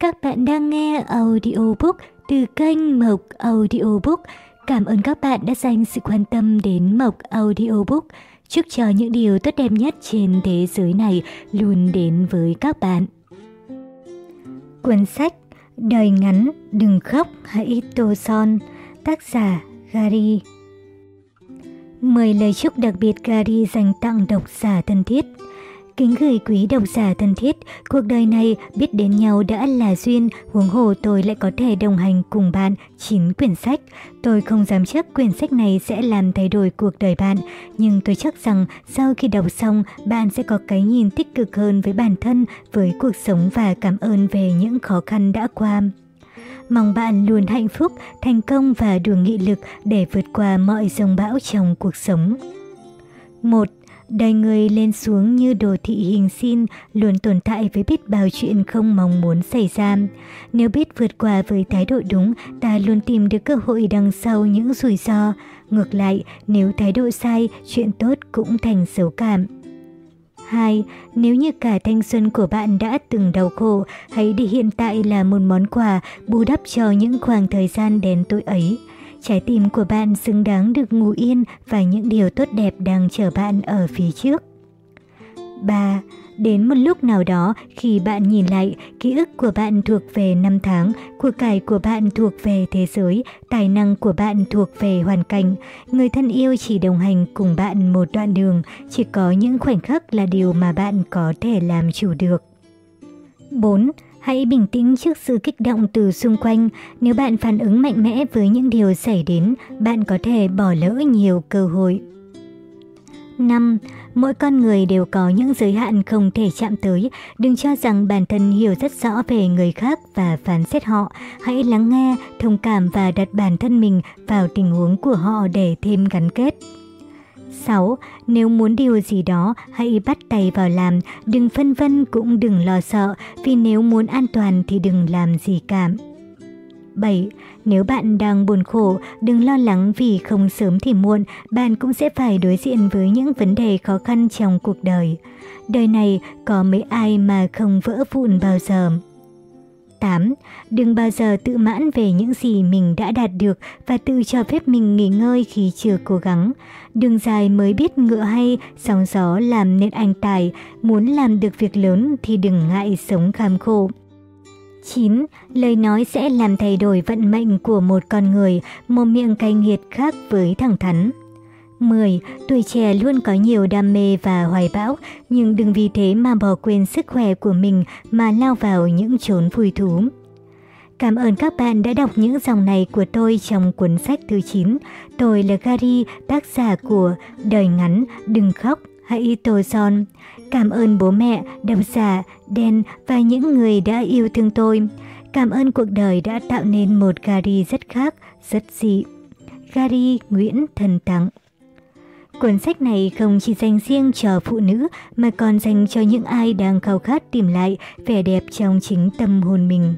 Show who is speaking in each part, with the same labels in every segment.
Speaker 1: Các bạn đang nghe audiobook từ kênh Mộc Audiobook. Cảm ơn các bạn đã dành sự quan tâm đến Mộc Audiobook. Chúc cho những điều tốt đẹp nhất trên thế giới này luôn đến với các bạn. Cuốn sách Đời ngắn, đừng khóc, hãy tô son Tác giả Gary 10 lời chúc đặc biệt Gary dành tặng độc giả thân thiết Kính gửi quý độc giả thân thiết, cuộc đời này biết đến nhau đã là duyên, huống hồ tôi lại có thể đồng hành cùng bạn chín quyển sách. Tôi không dám chắc quyển sách này sẽ làm thay đổi cuộc đời bạn, nhưng tôi chắc rằng sau khi đọc xong, bạn sẽ có cái nhìn tích cực hơn với bản thân, với cuộc sống và cảm ơn về những khó khăn đã qua. Mong bạn luôn hạnh phúc, thành công và đủ nghị lực để vượt qua mọi dòng bão trong cuộc sống. 1. Đời người lên xuống như đồ thị hình xin luôn tồn tại với biết bao chuyện không mong muốn xảy ra. Nếu biết vượt qua với thái độ đúng, ta luôn tìm được cơ hội đằng sau những rủi ro. Ngược lại, nếu thái độ sai, chuyện tốt cũng thành xấu cảm. 2. Nếu như cả thanh xuân của bạn đã từng đau khổ, hãy để hiện tại là một món quà bù đắp cho những khoảng thời gian đen tối ấy. Trái tim của bạn xứng đáng được ngủ yên và những điều tốt đẹp đang chờ bạn ở phía trước. 3. Đến một lúc nào đó, khi bạn nhìn lại, ký ức của bạn thuộc về năm tháng, cuộc cải của bạn thuộc về thế giới, tài năng của bạn thuộc về hoàn cảnh. Người thân yêu chỉ đồng hành cùng bạn một đoạn đường, chỉ có những khoảnh khắc là điều mà bạn có thể làm chủ được. 4. Hãy bình tĩnh trước sự kích động từ xung quanh. Nếu bạn phản ứng mạnh mẽ với những điều xảy đến, bạn có thể bỏ lỡ nhiều cơ hội. 5. Mỗi con người đều có những giới hạn không thể chạm tới. Đừng cho rằng bản thân hiểu rất rõ về người khác và phán xét họ. Hãy lắng nghe, thông cảm và đặt bản thân mình vào tình huống của họ để thêm gắn kết. 6. Nếu muốn điều gì đó, hãy bắt tay vào làm, đừng phân vân cũng đừng lo sợ, vì nếu muốn an toàn thì đừng làm gì cả. 7. Nếu bạn đang buồn khổ, đừng lo lắng vì không sớm thì muộn, bạn cũng sẽ phải đối diện với những vấn đề khó khăn trong cuộc đời. Đời này có mấy ai mà không vỡ vụn bao giờ. 8. Đừng bao giờ tự mãn về những gì mình đã đạt được và tự cho phép mình nghỉ ngơi khi chưa cố gắng. Đường dài mới biết ngựa hay, sóng gió làm nên anh tài, muốn làm được việc lớn thì đừng ngại sống kham khổ. 9. Lời nói sẽ làm thay đổi vận mệnh của một con người, một miệng cay nghiệt khác với thẳng thắn. 10. Tuổi trẻ luôn có nhiều đam mê và hoài bão, nhưng đừng vì thế mà bỏ quên sức khỏe của mình mà lao vào những chốn vui thú. Cảm ơn các bạn đã đọc những dòng này của tôi trong cuốn sách thứ 9. Tôi là Gary, tác giả của Đời ngắn, đừng khóc, hãy tô son. Cảm ơn bố mẹ, độc giả, đen và những người đã yêu thương tôi. Cảm ơn cuộc đời đã tạo nên một Gary rất khác, rất dị. Gary Nguyễn Thần Tặng Cuốn sách này không chỉ dành riêng cho phụ nữ mà còn dành cho những ai đang khao khát tìm lại vẻ đẹp trong chính tâm hồn mình.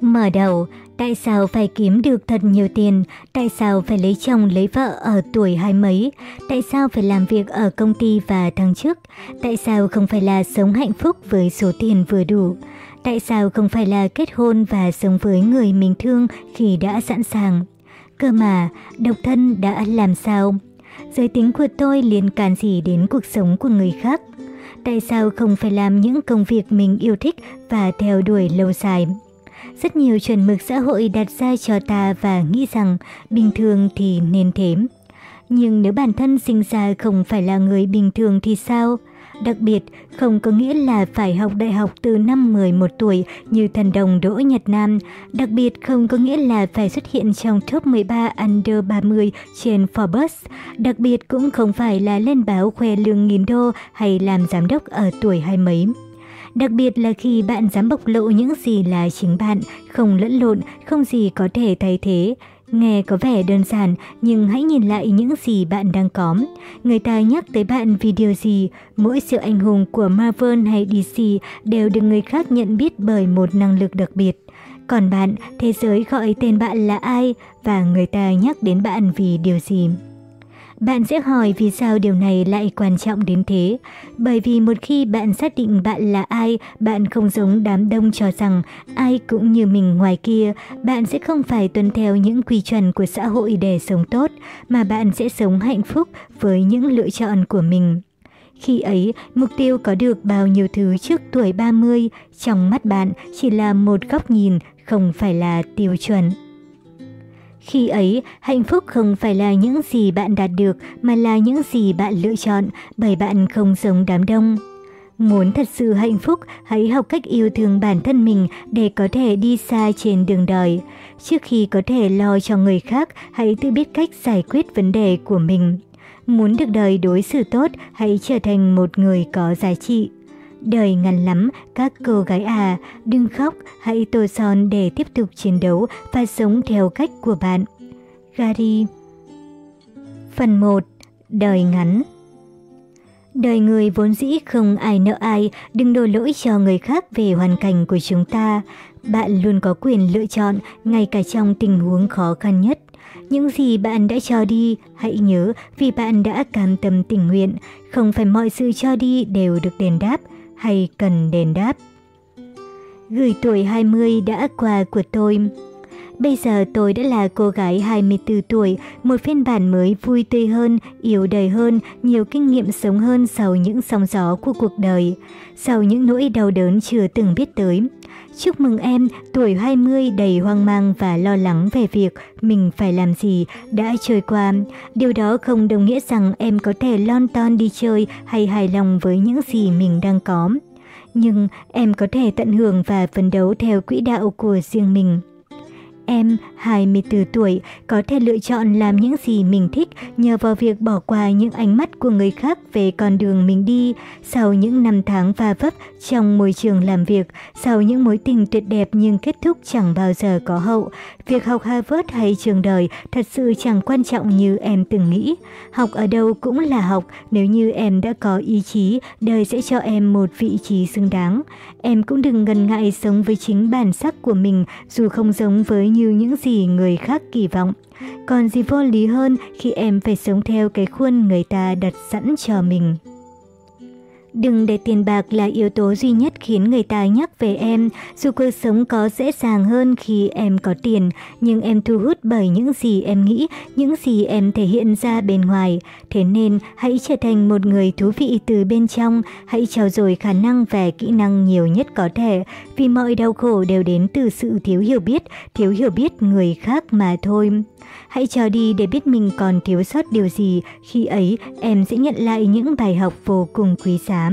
Speaker 1: Mở đầu, tại sao phải kiếm được thật nhiều tiền? Tại sao phải lấy chồng lấy vợ ở tuổi hai mấy? Tại sao phải làm việc ở công ty và thăng chức? Tại sao không phải là sống hạnh phúc với số tiền vừa đủ? Tại sao không phải là kết hôn và sống với người mình thương khi đã sẵn sàng? Cơ mà, độc thân đã làm sao? Giới tính của tôi liên can gì đến cuộc sống của người khác? Tại sao không phải làm những công việc mình yêu thích và theo đuổi lâu dài? Rất nhiều chuẩn mực xã hội đặt ra cho ta và nghĩ rằng bình thường thì nên thế. Nhưng nếu bản thân sinh ra không phải là người bình thường thì sao? Đặc biệt, không có nghĩa là phải học đại học từ năm 11 tuổi như thần đồng Đỗ Nhật Nam. Đặc biệt không có nghĩa là phải xuất hiện trong top 13 under 30 trên Forbes. Đặc biệt cũng không phải là lên báo khoe lương nghìn đô hay làm giám đốc ở tuổi hai mấy. Đặc biệt là khi bạn dám bộc lộ những gì là chính bạn, không lẫn lộn, không gì có thể thay thế. Nghe có vẻ đơn giản, nhưng hãy nhìn lại những gì bạn đang có. Người ta nhắc tới bạn vì điều gì, mỗi siêu anh hùng của Marvel hay DC đều được người khác nhận biết bởi một năng lực đặc biệt. Còn bạn, thế giới gọi tên bạn là ai và người ta nhắc đến bạn vì điều gì? Bạn sẽ hỏi vì sao điều này lại quan trọng đến thế. Bởi vì một khi bạn xác định bạn là ai, bạn không giống đám đông cho rằng ai cũng như mình ngoài kia, bạn sẽ không phải tuân theo những quy chuẩn của xã hội để sống tốt, mà bạn sẽ sống hạnh phúc với những lựa chọn của mình. Khi ấy, mục tiêu có được bao nhiêu thứ trước tuổi 30, trong mắt bạn chỉ là một góc nhìn, không phải là tiêu chuẩn. Khi ấy, hạnh phúc không phải là những gì bạn đạt được mà là những gì bạn lựa chọn bởi bạn không giống đám đông. Muốn thật sự hạnh phúc, hãy học cách yêu thương bản thân mình để có thể đi xa trên đường đời. Trước khi có thể lo cho người khác, hãy tự biết cách giải quyết vấn đề của mình. Muốn được đời đối xử tốt, hãy trở thành một người có giá trị. Đời ngắn lắm, các cô gái à, đừng khóc, hãy tô son để tiếp tục chiến đấu và sống theo cách của bạn. Gary Phần 1. Đời ngắn Đời người vốn dĩ không ai nợ ai, đừng đổ lỗi cho người khác về hoàn cảnh của chúng ta. Bạn luôn có quyền lựa chọn, ngay cả trong tình huống khó khăn nhất. Những gì bạn đã cho đi, hãy nhớ vì bạn đã cam tâm tình nguyện, không phải mọi sự cho đi đều được đền đáp hay cần đền đáp. Gửi tuổi 20 đã qua của tôi. Bây giờ tôi đã là cô gái 24 tuổi, một phiên bản mới vui tươi hơn, yêu đời hơn, nhiều kinh nghiệm sống hơn sau những sóng gió của cuộc đời, sau những nỗi đau đớn chưa từng biết tới. Chúc mừng em, tuổi 20 đầy hoang mang và lo lắng về việc mình phải làm gì đã trôi qua. Điều đó không đồng nghĩa rằng em có thể lon ton đi chơi hay hài lòng với những gì mình đang có. Nhưng em có thể tận hưởng và phấn đấu theo quỹ đạo của riêng mình. Em, 24 tuổi, có thể lựa chọn làm những gì mình thích nhờ vào việc bỏ qua những ánh mắt của người khác về con đường mình đi. Sau những năm tháng va vấp trong môi trường làm việc, sau những mối tình tuyệt đẹp nhưng kết thúc chẳng bao giờ có hậu, việc học Harvard hay trường đời thật sự chẳng quan trọng như em từng nghĩ. Học ở đâu cũng là học, nếu như em đã có ý chí, đời sẽ cho em một vị trí xứng đáng. Em cũng đừng ngần ngại sống với chính bản sắc của mình dù không giống với như những gì người khác kỳ vọng. Còn gì vô lý hơn khi em phải sống theo cái khuôn người ta đặt sẵn cho mình. Đừng để tiền bạc là yếu tố duy nhất khiến người ta nhắc về em. Dù cuộc sống có dễ dàng hơn khi em có tiền, nhưng em thu hút bởi những gì em nghĩ, những gì em thể hiện ra bên ngoài. Thế nên, hãy trở thành một người thú vị từ bên trong, hãy trao dồi khả năng và kỹ năng nhiều nhất có thể, vì mọi đau khổ đều đến từ sự thiếu hiểu biết, thiếu hiểu biết người khác mà thôi. Hãy cho đi để biết mình còn thiếu sót điều gì, khi ấy em sẽ nhận lại những bài học vô cùng quý giá.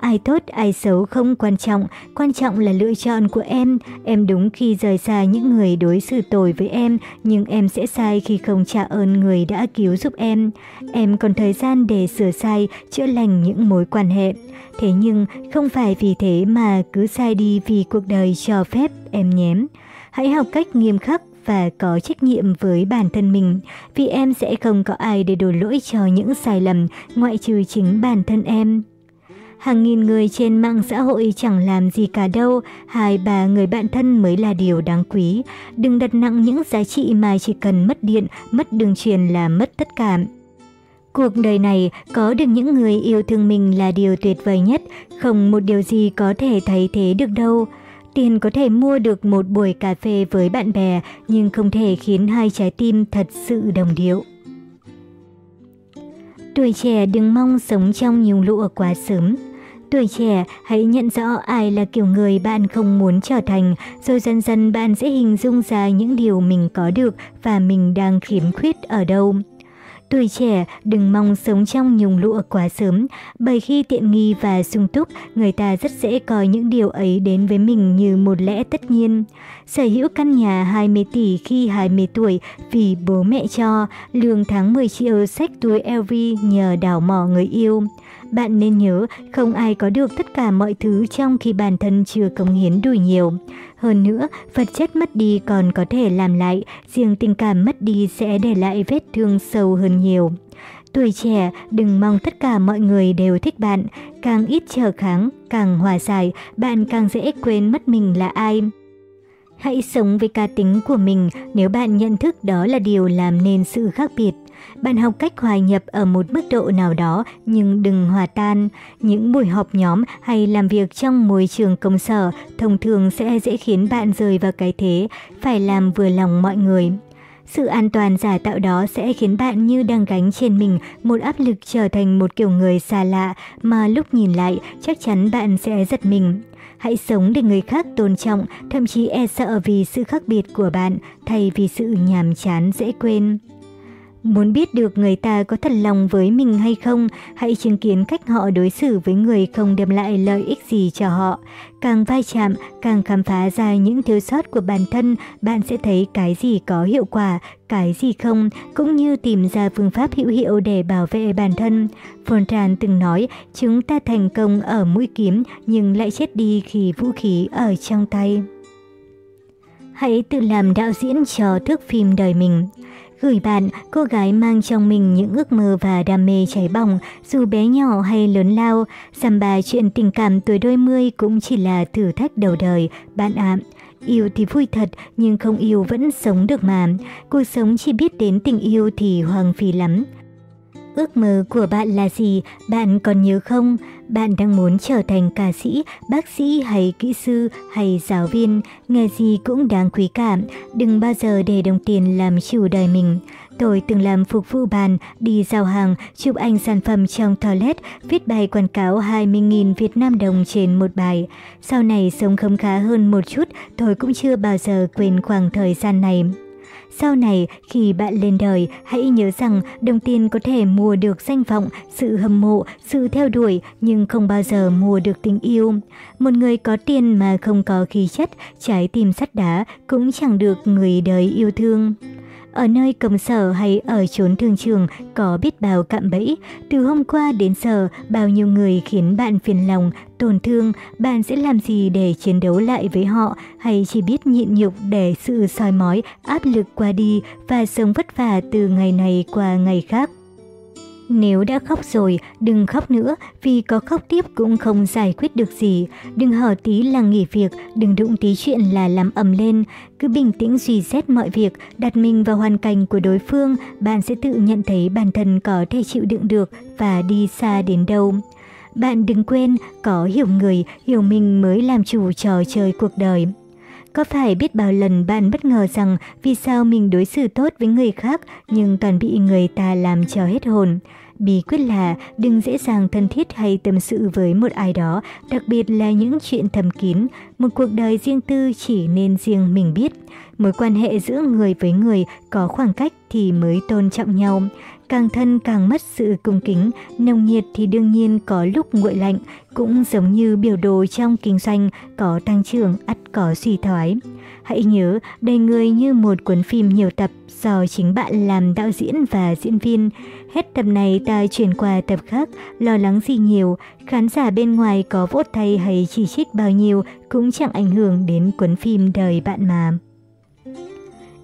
Speaker 1: Ai tốt, ai xấu không quan trọng, quan trọng là lựa chọn của em. Em đúng khi rời xa những người đối xử tồi với em, nhưng em sẽ sai khi không trả ơn người đã cứu giúp em. Em còn thời gian để sửa sai, chữa lành những mối quan hệ. Thế nhưng không phải vì thế mà cứ sai đi vì cuộc đời cho phép em nhém. Hãy học cách nghiêm khắc và có trách nhiệm với bản thân mình, vì em sẽ không có ai để đổ lỗi cho những sai lầm ngoại trừ chính bản thân em. Hàng nghìn người trên mạng xã hội chẳng làm gì cả đâu, hai ba người bạn thân mới là điều đáng quý. Đừng đặt nặng những giá trị mà chỉ cần mất điện, mất đường truyền là mất tất cả. Cuộc đời này có được những người yêu thương mình là điều tuyệt vời nhất, không một điều gì có thể thay thế được đâu. Tiền có thể mua được một buổi cà phê với bạn bè, nhưng không thể khiến hai trái tim thật sự đồng điệu. Tuổi trẻ đừng mong sống trong nhiều lụa quá sớm. Tuổi trẻ, hãy nhận rõ ai là kiểu người bạn không muốn trở thành, rồi dần dần bạn sẽ hình dung ra những điều mình có được và mình đang khiếm khuyết ở đâu. Tuổi trẻ đừng mong sống trong nhung lụa quá sớm, bởi khi tiện nghi và sung túc, người ta rất dễ coi những điều ấy đến với mình như một lẽ tất nhiên. Sở hữu căn nhà 20 tỷ khi 20 tuổi vì bố mẹ cho, lương tháng 10 triệu sách túi LV nhờ đào mỏ người yêu. Bạn nên nhớ, không ai có được tất cả mọi thứ trong khi bản thân chưa cống hiến đủ nhiều. Hơn nữa, vật chất mất đi còn có thể làm lại, riêng tình cảm mất đi sẽ để lại vết thương sâu hơn nhiều. Tuổi trẻ, đừng mong tất cả mọi người đều thích bạn, càng ít trở kháng, càng hòa giải, bạn càng dễ quên mất mình là ai. Hãy sống với cá tính của mình nếu bạn nhận thức đó là điều làm nên sự khác biệt. Bạn học cách hòa nhập ở một mức độ nào đó nhưng đừng hòa tan. Những buổi họp nhóm hay làm việc trong môi trường công sở thông thường sẽ dễ khiến bạn rơi vào cái thế phải làm vừa lòng mọi người. Sự an toàn giả tạo đó sẽ khiến bạn như đang gánh trên mình một áp lực trở thành một kiểu người xa lạ mà lúc nhìn lại chắc chắn bạn sẽ giật mình. Hãy sống để người khác tôn trọng, thậm chí e sợ vì sự khác biệt của bạn thay vì sự nhàm chán dễ quên. Muốn biết được người ta có thật lòng với mình hay không, hãy chứng kiến cách họ đối xử với người không đem lại lợi ích gì cho họ. Càng vai chạm, càng khám phá ra những thiếu sót của bản thân, bạn sẽ thấy cái gì có hiệu quả, cái gì không, cũng như tìm ra phương pháp hữu hiệu để bảo vệ bản thân. Fontran từng nói, chúng ta thành công ở mũi kiếm nhưng lại chết đi khi vũ khí ở trong tay. Hãy tự làm đạo diễn cho thước phim đời mình. Gửi bạn, cô gái mang trong mình những ước mơ và đam mê cháy bỏng, dù bé nhỏ hay lớn lao, dằm bà chuyện tình cảm tuổi đôi mươi cũng chỉ là thử thách đầu đời, bạn ạ. Yêu thì vui thật, nhưng không yêu vẫn sống được mà. Cuộc sống chỉ biết đến tình yêu thì hoang phí lắm. Ước mơ của bạn là gì? Bạn còn nhớ không? Bạn đang muốn trở thành ca sĩ, bác sĩ hay kỹ sư hay giáo viên, nghề gì cũng đáng quý cả. Đừng bao giờ để đồng tiền làm chủ đời mình. Tôi từng làm phục vụ bàn, đi giao hàng, chụp ảnh sản phẩm trong toilet, viết bài quảng cáo 20.000 Việt Nam đồng trên một bài. Sau này sống không khá hơn một chút, tôi cũng chưa bao giờ quên khoảng thời gian này. Sau này, khi bạn lên đời, hãy nhớ rằng đồng tiền có thể mua được danh vọng, sự hâm mộ, sự theo đuổi, nhưng không bao giờ mua được tình yêu. Một người có tiền mà không có khí chất, trái tim sắt đá cũng chẳng được người đời yêu thương. Ở nơi công sở hay ở chốn thương trường có biết bao cạm bẫy. Từ hôm qua đến giờ, bao nhiêu người khiến bạn phiền lòng, tổn thương, bạn sẽ làm gì để chiến đấu lại với họ hay chỉ biết nhịn nhục để sự soi mói, áp lực qua đi và sống vất vả từ ngày này qua ngày khác. Nếu đã khóc rồi, đừng khóc nữa, vì có khóc tiếp cũng không giải quyết được gì. Đừng hở tí là nghỉ việc, đừng đụng tí chuyện là làm ầm lên. Cứ bình tĩnh suy xét mọi việc, đặt mình vào hoàn cảnh của đối phương, bạn sẽ tự nhận thấy bản thân có thể chịu đựng được và đi xa đến đâu. Bạn đừng quên, có hiểu người, hiểu mình mới làm chủ trò chơi cuộc đời. Có phải biết bao lần bạn bất ngờ rằng vì sao mình đối xử tốt với người khác nhưng toàn bị người ta làm cho hết hồn? Bí quyết là đừng dễ dàng thân thiết hay tâm sự với một ai đó, đặc biệt là những chuyện thầm kín. Một cuộc đời riêng tư chỉ nên riêng mình biết. Mối quan hệ giữa người với người có khoảng cách thì mới tôn trọng nhau. Càng thân càng mất sự cung kính, nồng nhiệt thì đương nhiên có lúc nguội lạnh, cũng giống như biểu đồ trong kinh doanh, có tăng trưởng, ắt có suy thoái. Hãy nhớ, đời người như một cuốn phim nhiều tập do chính bạn làm đạo diễn và diễn viên. Hết tập này ta chuyển qua tập khác, lo lắng gì nhiều, khán giả bên ngoài có vỗ tay hay chỉ trích bao nhiêu cũng chẳng ảnh hưởng đến cuốn phim đời bạn mà.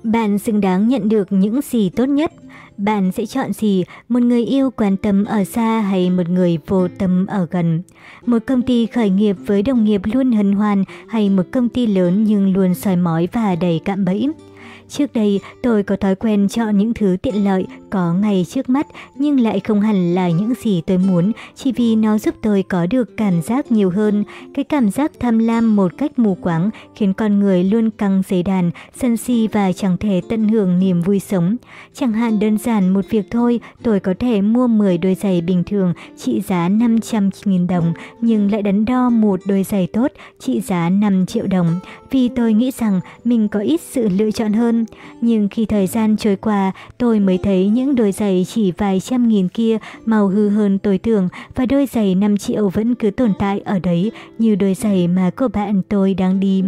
Speaker 1: Bạn xứng đáng nhận được những gì tốt nhất. Bạn sẽ chọn gì, một người yêu quan tâm ở xa hay một người vô tâm ở gần? Một công ty khởi nghiệp với đồng nghiệp luôn hân hoan hay một công ty lớn nhưng luôn soi mói và đầy cạm bẫy? Trước đây, tôi có thói quen chọn những thứ tiện lợi có ngay trước mắt nhưng lại không hẳn là những gì tôi muốn chỉ vì nó giúp tôi có được cảm giác nhiều hơn. Cái cảm giác tham lam một cách mù quáng khiến con người luôn căng dây đàn, sân si và chẳng thể tận hưởng niềm vui sống. Chẳng hạn đơn giản một việc thôi, tôi có thể mua 10 đôi giày bình thường trị giá 500.000 đồng nhưng lại đắn đo một đôi giày tốt trị giá 5 triệu đồng vì tôi nghĩ rằng mình có ít sự lựa chọn hơn. Nhưng khi thời gian trôi qua, tôi mới thấy những đôi giày chỉ vài trăm nghìn kia màu hư hơn tôi tưởng và đôi giày 5 triệu vẫn cứ tồn tại ở đấy như đôi giày mà cô bạn tôi đang đi.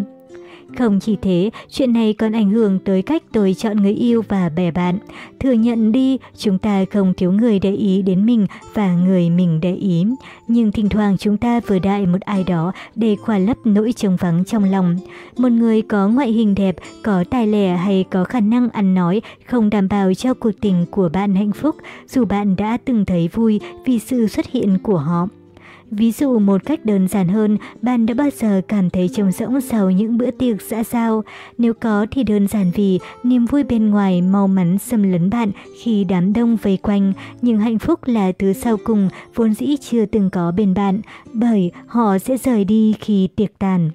Speaker 1: Không chỉ thế, chuyện này còn ảnh hưởng tới cách tôi chọn người yêu và bè bạn. Thừa nhận đi, chúng ta không thiếu người để ý đến mình và người mình để ý. Nhưng thỉnh thoảng chúng ta vừa đại một ai đó để khỏa lấp nỗi trống vắng trong lòng. Một người có ngoại hình đẹp, có tài lẻ hay có khả năng ăn nói không đảm bảo cho cuộc tình của bạn hạnh phúc, dù bạn đã từng thấy vui vì sự xuất hiện của họ. Ví dụ một cách đơn giản hơn, bạn đã bao giờ cảm thấy trống rỗng sau những bữa tiệc xã giao? Nếu có thì đơn giản vì niềm vui bên ngoài mau mắn xâm lấn bạn khi đám đông vây quanh, nhưng hạnh phúc là thứ sau cùng vốn dĩ chưa từng có bên bạn, bởi họ sẽ rời đi khi tiệc tàn.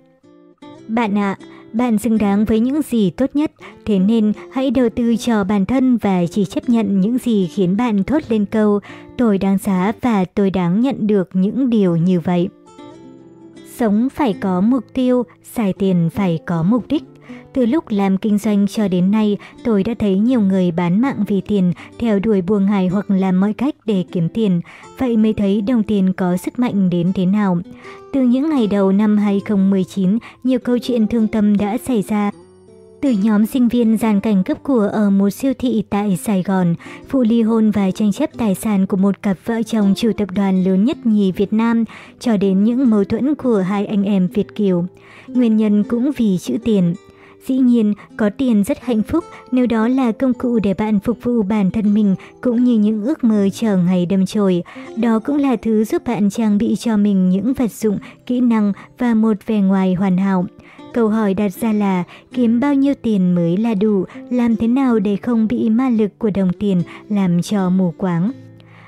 Speaker 1: Bạn ạ, bạn xứng đáng với những gì tốt nhất, thế nên hãy đầu tư cho bản thân và chỉ chấp nhận những gì khiến bạn thốt lên câu tôi đáng giá và tôi đáng nhận được những điều như vậy. Sống phải có mục tiêu, xài tiền phải có mục đích. Từ lúc làm kinh doanh cho đến nay, tôi đã thấy nhiều người bán mạng vì tiền, theo đuổi buông hài hoặc làm mọi cách để kiếm tiền. Vậy mới thấy đồng tiền có sức mạnh đến thế nào. Từ những ngày đầu năm 2019, nhiều câu chuyện thương tâm đã xảy ra. Từ nhóm sinh viên gian cảnh cấp của ở một siêu thị tại Sài Gòn, vụ ly hôn và tranh chấp tài sản của một cặp vợ chồng chủ tập đoàn lớn nhất nhì Việt Nam, cho đến những mâu thuẫn của hai anh em Việt Kiều. Nguyên nhân cũng vì chữ tiền. Dĩ nhiên, có tiền rất hạnh phúc nếu đó là công cụ để bạn phục vụ bản thân mình cũng như những ước mơ chờ ngày đâm chồi. Đó cũng là thứ giúp bạn trang bị cho mình những vật dụng, kỹ năng và một vẻ ngoài hoàn hảo. Câu hỏi đặt ra là kiếm bao nhiêu tiền mới là đủ, làm thế nào để không bị ma lực của đồng tiền làm cho mù quáng.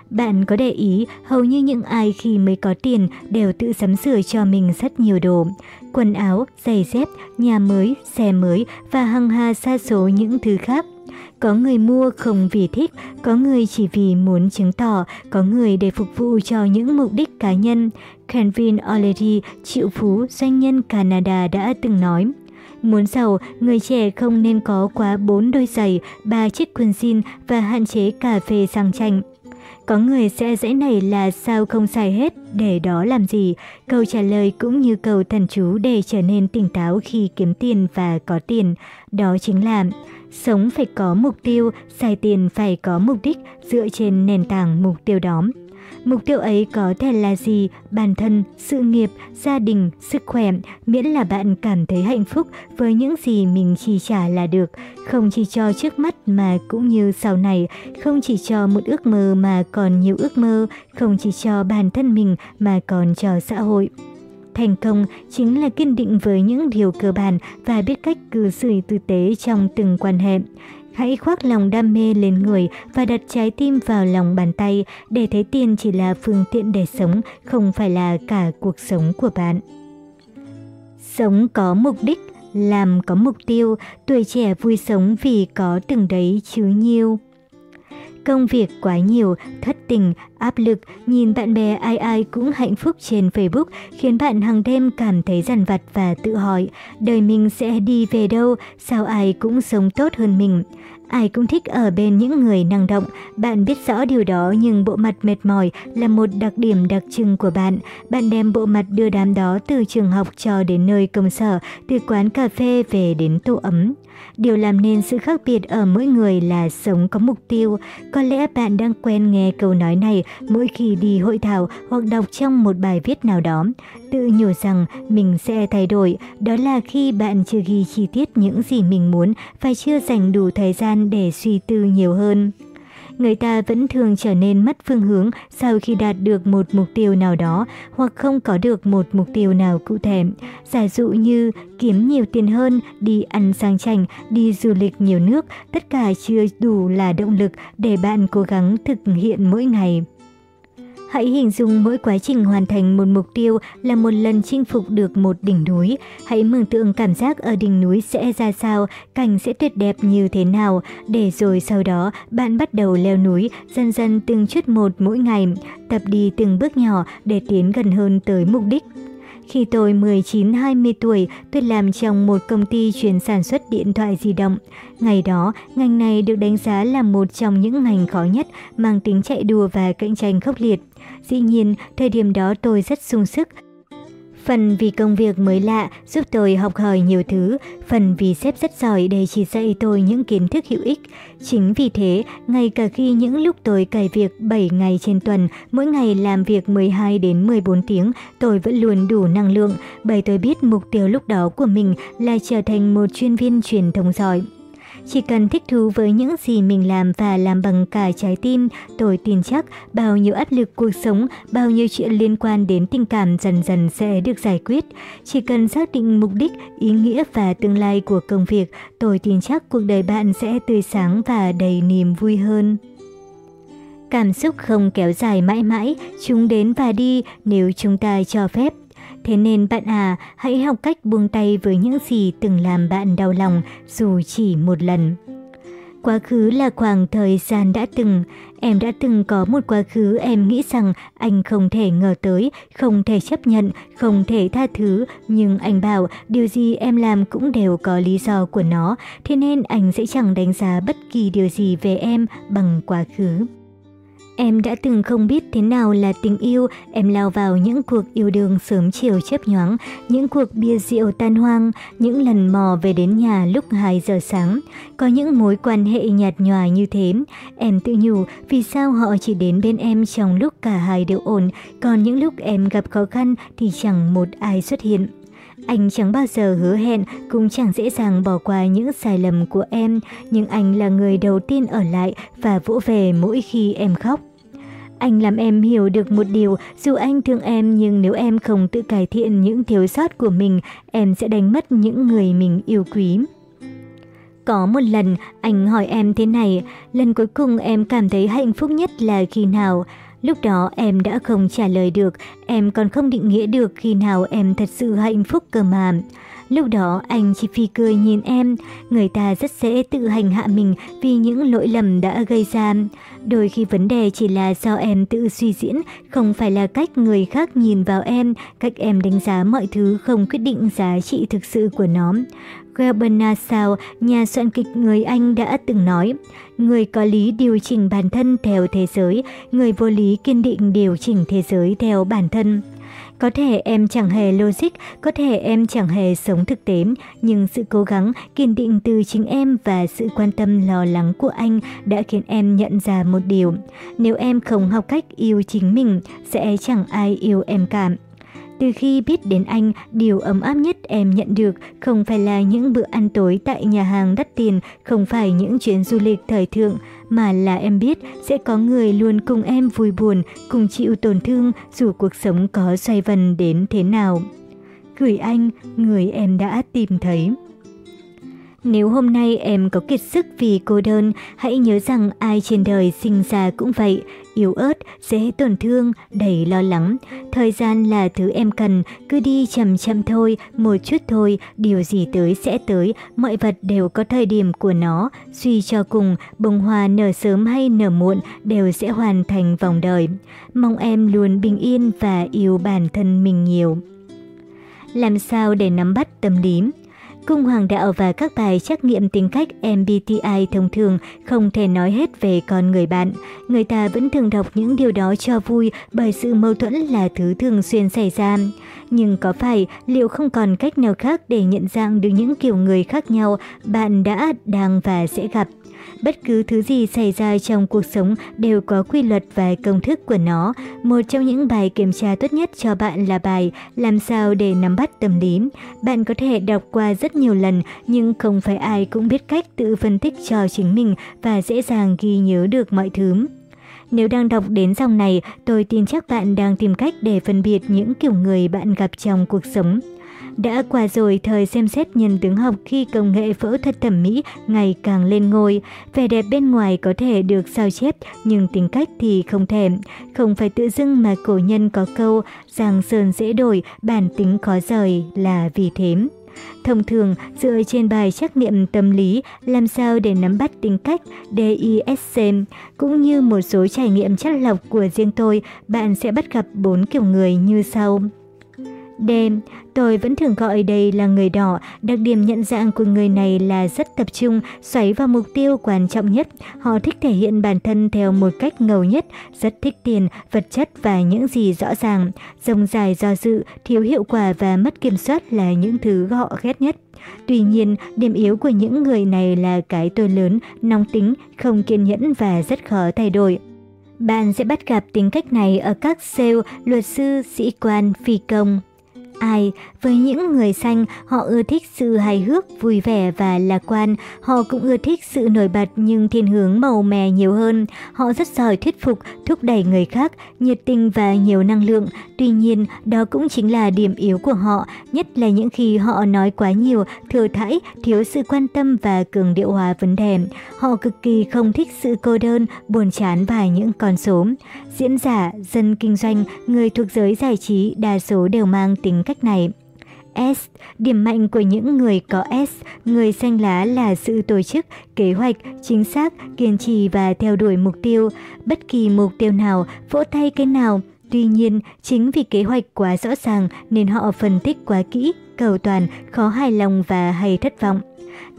Speaker 1: Bạn có để ý, hầu như những ai khi mới có tiền đều tự sắm sửa cho mình rất nhiều đồ. Quần áo, giày dép, nhà mới, xe mới và hăng hà xa số những thứ khác. Có người mua không vì thích, có người chỉ vì muốn chứng tỏ, có người để phục vụ cho những mục đích cá nhân. Kevin O'Leary, triệu phú doanh nhân Canada đã từng nói. Muốn giàu, người trẻ không nên có quá 4 đôi giày, 3 chiếc quần jean và hạn chế cà phê sang chảnh. Có người sẽ dễ này là sao không xài hết, để đó làm gì? Câu trả lời cũng như cầu thần chú để trở nên tỉnh táo khi kiếm tiền và có tiền. Đó chính là sống phải có mục tiêu, xài tiền phải có mục đích dựa trên nền tảng mục tiêu đó. Mục tiêu ấy có thể là gì? Bản thân, sự nghiệp, gia đình, sức khỏe, miễn là bạn cảm thấy hạnh phúc với những gì mình chi trả là được. Không chỉ cho trước mắt mà cũng như sau này, không chỉ cho một ước mơ mà còn nhiều ước mơ, không chỉ cho bản thân mình mà còn cho xã hội. Thành công chính là kiên định với những điều cơ bản và biết cách cư xử tử tế trong từng quan hệ. Hãy khoác lòng đam mê lên người và đặt trái tim vào lòng bàn tay để thấy tiền chỉ là phương tiện để sống, không phải là cả cuộc sống của bạn. Sống có mục đích, làm có mục tiêu, tuổi trẻ vui sống vì có từng đấy chứ nhiêu. Công việc quá nhiều, thất tình, áp lực, nhìn bạn bè ai ai cũng hạnh phúc trên Facebook khiến bạn hàng đêm cảm thấy dằn vặt và tự hỏi đời mình sẽ đi về đâu, sao ai cũng sống tốt hơn mình. Ai cũng thích ở bên những người năng động, bạn biết rõ điều đó nhưng bộ mặt mệt mỏi là một đặc điểm đặc trưng của bạn. Bạn đem bộ mặt đưa đám đó từ trường học cho đến nơi công sở, từ quán cà phê về đến tổ ấm. Điều làm nên sự khác biệt ở mỗi người là sống có mục tiêu. Có lẽ bạn đang quen nghe câu nói này mỗi khi đi hội thảo hoặc đọc trong một bài viết nào đó. Tự nhủ rằng mình sẽ thay đổi, đó là khi bạn chưa ghi chi tiết những gì mình muốn và chưa dành đủ thời gian để suy tư nhiều hơn người ta vẫn thường trở nên mất phương hướng sau khi đạt được một mục tiêu nào đó hoặc không có được một mục tiêu nào cụ thể. Giả dụ như kiếm nhiều tiền hơn, đi ăn sang chảnh, đi du lịch nhiều nước, tất cả chưa đủ là động lực để bạn cố gắng thực hiện mỗi ngày. Hãy hình dung mỗi quá trình hoàn thành một mục tiêu là một lần chinh phục được một đỉnh núi. Hãy mường tượng cảm giác ở đỉnh núi sẽ ra sao, cảnh sẽ tuyệt đẹp như thế nào, để rồi sau đó bạn bắt đầu leo núi, dần dần từng chút một mỗi ngày, tập đi từng bước nhỏ để tiến gần hơn tới mục đích. Khi tôi 19-20 tuổi, tôi làm trong một công ty chuyên sản xuất điện thoại di động. Ngày đó, ngành này được đánh giá là một trong những ngành khó nhất, mang tính chạy đua và cạnh tranh khốc liệt. Dĩ nhiên, thời điểm đó tôi rất sung sức, Phần vì công việc mới lạ giúp tôi học hỏi nhiều thứ, phần vì sếp rất giỏi để chỉ dạy tôi những kiến thức hữu ích. Chính vì thế, ngay cả khi những lúc tôi cày việc 7 ngày trên tuần, mỗi ngày làm việc 12 đến 14 tiếng, tôi vẫn luôn đủ năng lượng, bởi tôi biết mục tiêu lúc đó của mình là trở thành một chuyên viên truyền thông giỏi. Chỉ cần thích thú với những gì mình làm và làm bằng cả trái tim, tôi tin chắc bao nhiêu áp lực cuộc sống, bao nhiêu chuyện liên quan đến tình cảm dần dần sẽ được giải quyết. Chỉ cần xác định mục đích, ý nghĩa và tương lai của công việc, tôi tin chắc cuộc đời bạn sẽ tươi sáng và đầy niềm vui hơn. Cảm xúc không kéo dài mãi mãi, chúng đến và đi nếu chúng ta cho phép. Thế nên bạn à, hãy học cách buông tay với những gì từng làm bạn đau lòng, dù chỉ một lần. Quá khứ là khoảng thời gian đã từng. Em đã từng có một quá khứ em nghĩ rằng anh không thể ngờ tới, không thể chấp nhận, không thể tha thứ. Nhưng anh bảo điều gì em làm cũng đều có lý do của nó, thế nên anh sẽ chẳng đánh giá bất kỳ điều gì về em bằng quá khứ. Em đã từng không biết thế nào là tình yêu, em lao vào những cuộc yêu đương sớm chiều chớp nhoáng, những cuộc bia rượu tan hoang, những lần mò về đến nhà lúc 2 giờ sáng. Có những mối quan hệ nhạt nhòa như thế, em tự nhủ vì sao họ chỉ đến bên em trong lúc cả hai đều ổn, còn những lúc em gặp khó khăn thì chẳng một ai xuất hiện. Anh chẳng bao giờ hứa hẹn, cũng chẳng dễ dàng bỏ qua những sai lầm của em, nhưng anh là người đầu tiên ở lại và vỗ về mỗi khi em khóc. Anh làm em hiểu được một điều, dù anh thương em nhưng nếu em không tự cải thiện những thiếu sót của mình, em sẽ đánh mất những người mình yêu quý. Có một lần, anh hỏi em thế này, lần cuối cùng em cảm thấy hạnh phúc nhất là khi nào? Lúc đó em đã không trả lời được, em còn không định nghĩa được khi nào em thật sự hạnh phúc cơ mà. Lúc đó anh chỉ phi cười nhìn em, người ta rất dễ tự hành hạ mình vì những lỗi lầm đã gây ra. Đôi khi vấn đề chỉ là do em tự suy diễn, không phải là cách người khác nhìn vào em, cách em đánh giá mọi thứ không quyết định giá trị thực sự của nó. Bernard Shaw, nhà soạn kịch người Anh đã từng nói, người có lý điều chỉnh bản thân theo thế giới, người vô lý kiên định điều chỉnh thế giới theo bản thân. Có thể em chẳng hề logic, có thể em chẳng hề sống thực tế, nhưng sự cố gắng, kiên định từ chính em và sự quan tâm lo lắng của anh đã khiến em nhận ra một điều. Nếu em không học cách yêu chính mình, sẽ chẳng ai yêu em cả. Từ khi biết đến anh, điều ấm áp nhất em nhận được không phải là những bữa ăn tối tại nhà hàng đắt tiền, không phải những chuyến du lịch thời thượng, mà là em biết sẽ có người luôn cùng em vui buồn, cùng chịu tổn thương dù cuộc sống có xoay vần đến thế nào. Gửi anh, người em đã tìm thấy. Nếu hôm nay em có kiệt sức vì cô đơn, hãy nhớ rằng ai trên đời sinh ra cũng vậy, yếu ớt, dễ tổn thương, đầy lo lắng. Thời gian là thứ em cần, cứ đi chậm chậm thôi, một chút thôi, điều gì tới sẽ tới, mọi vật đều có thời điểm của nó. Suy cho cùng, bông hoa nở sớm hay nở muộn đều sẽ hoàn thành vòng đời. Mong em luôn bình yên và yêu bản thân mình nhiều. Làm sao để nắm bắt tâm lý? Cung hoàng đạo và các bài trắc nghiệm tính cách MBTI thông thường không thể nói hết về con người bạn. Người ta vẫn thường đọc những điều đó cho vui bởi sự mâu thuẫn là thứ thường xuyên xảy ra. Nhưng có phải liệu không còn cách nào khác để nhận dạng được những kiểu người khác nhau bạn đã, đang và sẽ gặp? Bất cứ thứ gì xảy ra trong cuộc sống đều có quy luật và công thức của nó. Một trong những bài kiểm tra tốt nhất cho bạn là bài Làm sao để nắm bắt tâm lý. Bạn có thể đọc qua rất nhiều lần nhưng không phải ai cũng biết cách tự phân tích cho chính mình và dễ dàng ghi nhớ được mọi thứ. Nếu đang đọc đến dòng này, tôi tin chắc bạn đang tìm cách để phân biệt những kiểu người bạn gặp trong cuộc sống. Đã qua rồi thời xem xét nhân tướng học khi công nghệ phẫu thuật thẩm mỹ ngày càng lên ngôi. Vẻ đẹp bên ngoài có thể được sao chép, nhưng tính cách thì không thể. Không phải tự dưng mà cổ nhân có câu rằng sơn dễ đổi, bản tính khó rời là vì thế. Thông thường, dựa trên bài trắc nghiệm tâm lý làm sao để nắm bắt tính cách DISC, cũng như một số trải nghiệm chất lọc của riêng tôi, bạn sẽ bắt gặp bốn kiểu người như sau. D. Tôi vẫn thường gọi đây là người đỏ, đặc điểm nhận dạng của người này là rất tập trung, xoáy vào mục tiêu quan trọng nhất. Họ thích thể hiện bản thân theo một cách ngầu nhất, rất thích tiền, vật chất và những gì rõ ràng. Rồng dài do dự, thiếu hiệu quả và mất kiểm soát là những thứ họ ghét nhất. Tuy nhiên, điểm yếu của những người này là cái tôi lớn, nóng tính, không kiên nhẫn và rất khó thay đổi. Bạn sẽ bắt gặp tính cách này ở các sale, luật sư, sĩ quan, phi công ai. Với những người xanh, họ ưa thích sự hài hước, vui vẻ và lạc quan. Họ cũng ưa thích sự nổi bật nhưng thiên hướng màu mè nhiều hơn. Họ rất giỏi thuyết phục, thúc đẩy người khác, nhiệt tình và nhiều năng lượng. Tuy nhiên, đó cũng chính là điểm yếu của họ, nhất là những khi họ nói quá nhiều, thừa thãi, thiếu sự quan tâm và cường điệu hóa vấn đề. Họ cực kỳ không thích sự cô đơn, buồn chán và những con số. Diễn giả, dân kinh doanh, người thuộc giới giải trí đa số đều mang tính cách này. S. Điểm mạnh của những người có S, người xanh lá là sự tổ chức, kế hoạch, chính xác, kiên trì và theo đuổi mục tiêu. Bất kỳ mục tiêu nào, vỗ tay cái nào. Tuy nhiên, chính vì kế hoạch quá rõ ràng nên họ phân tích quá kỹ, cầu toàn, khó hài lòng và hay thất vọng.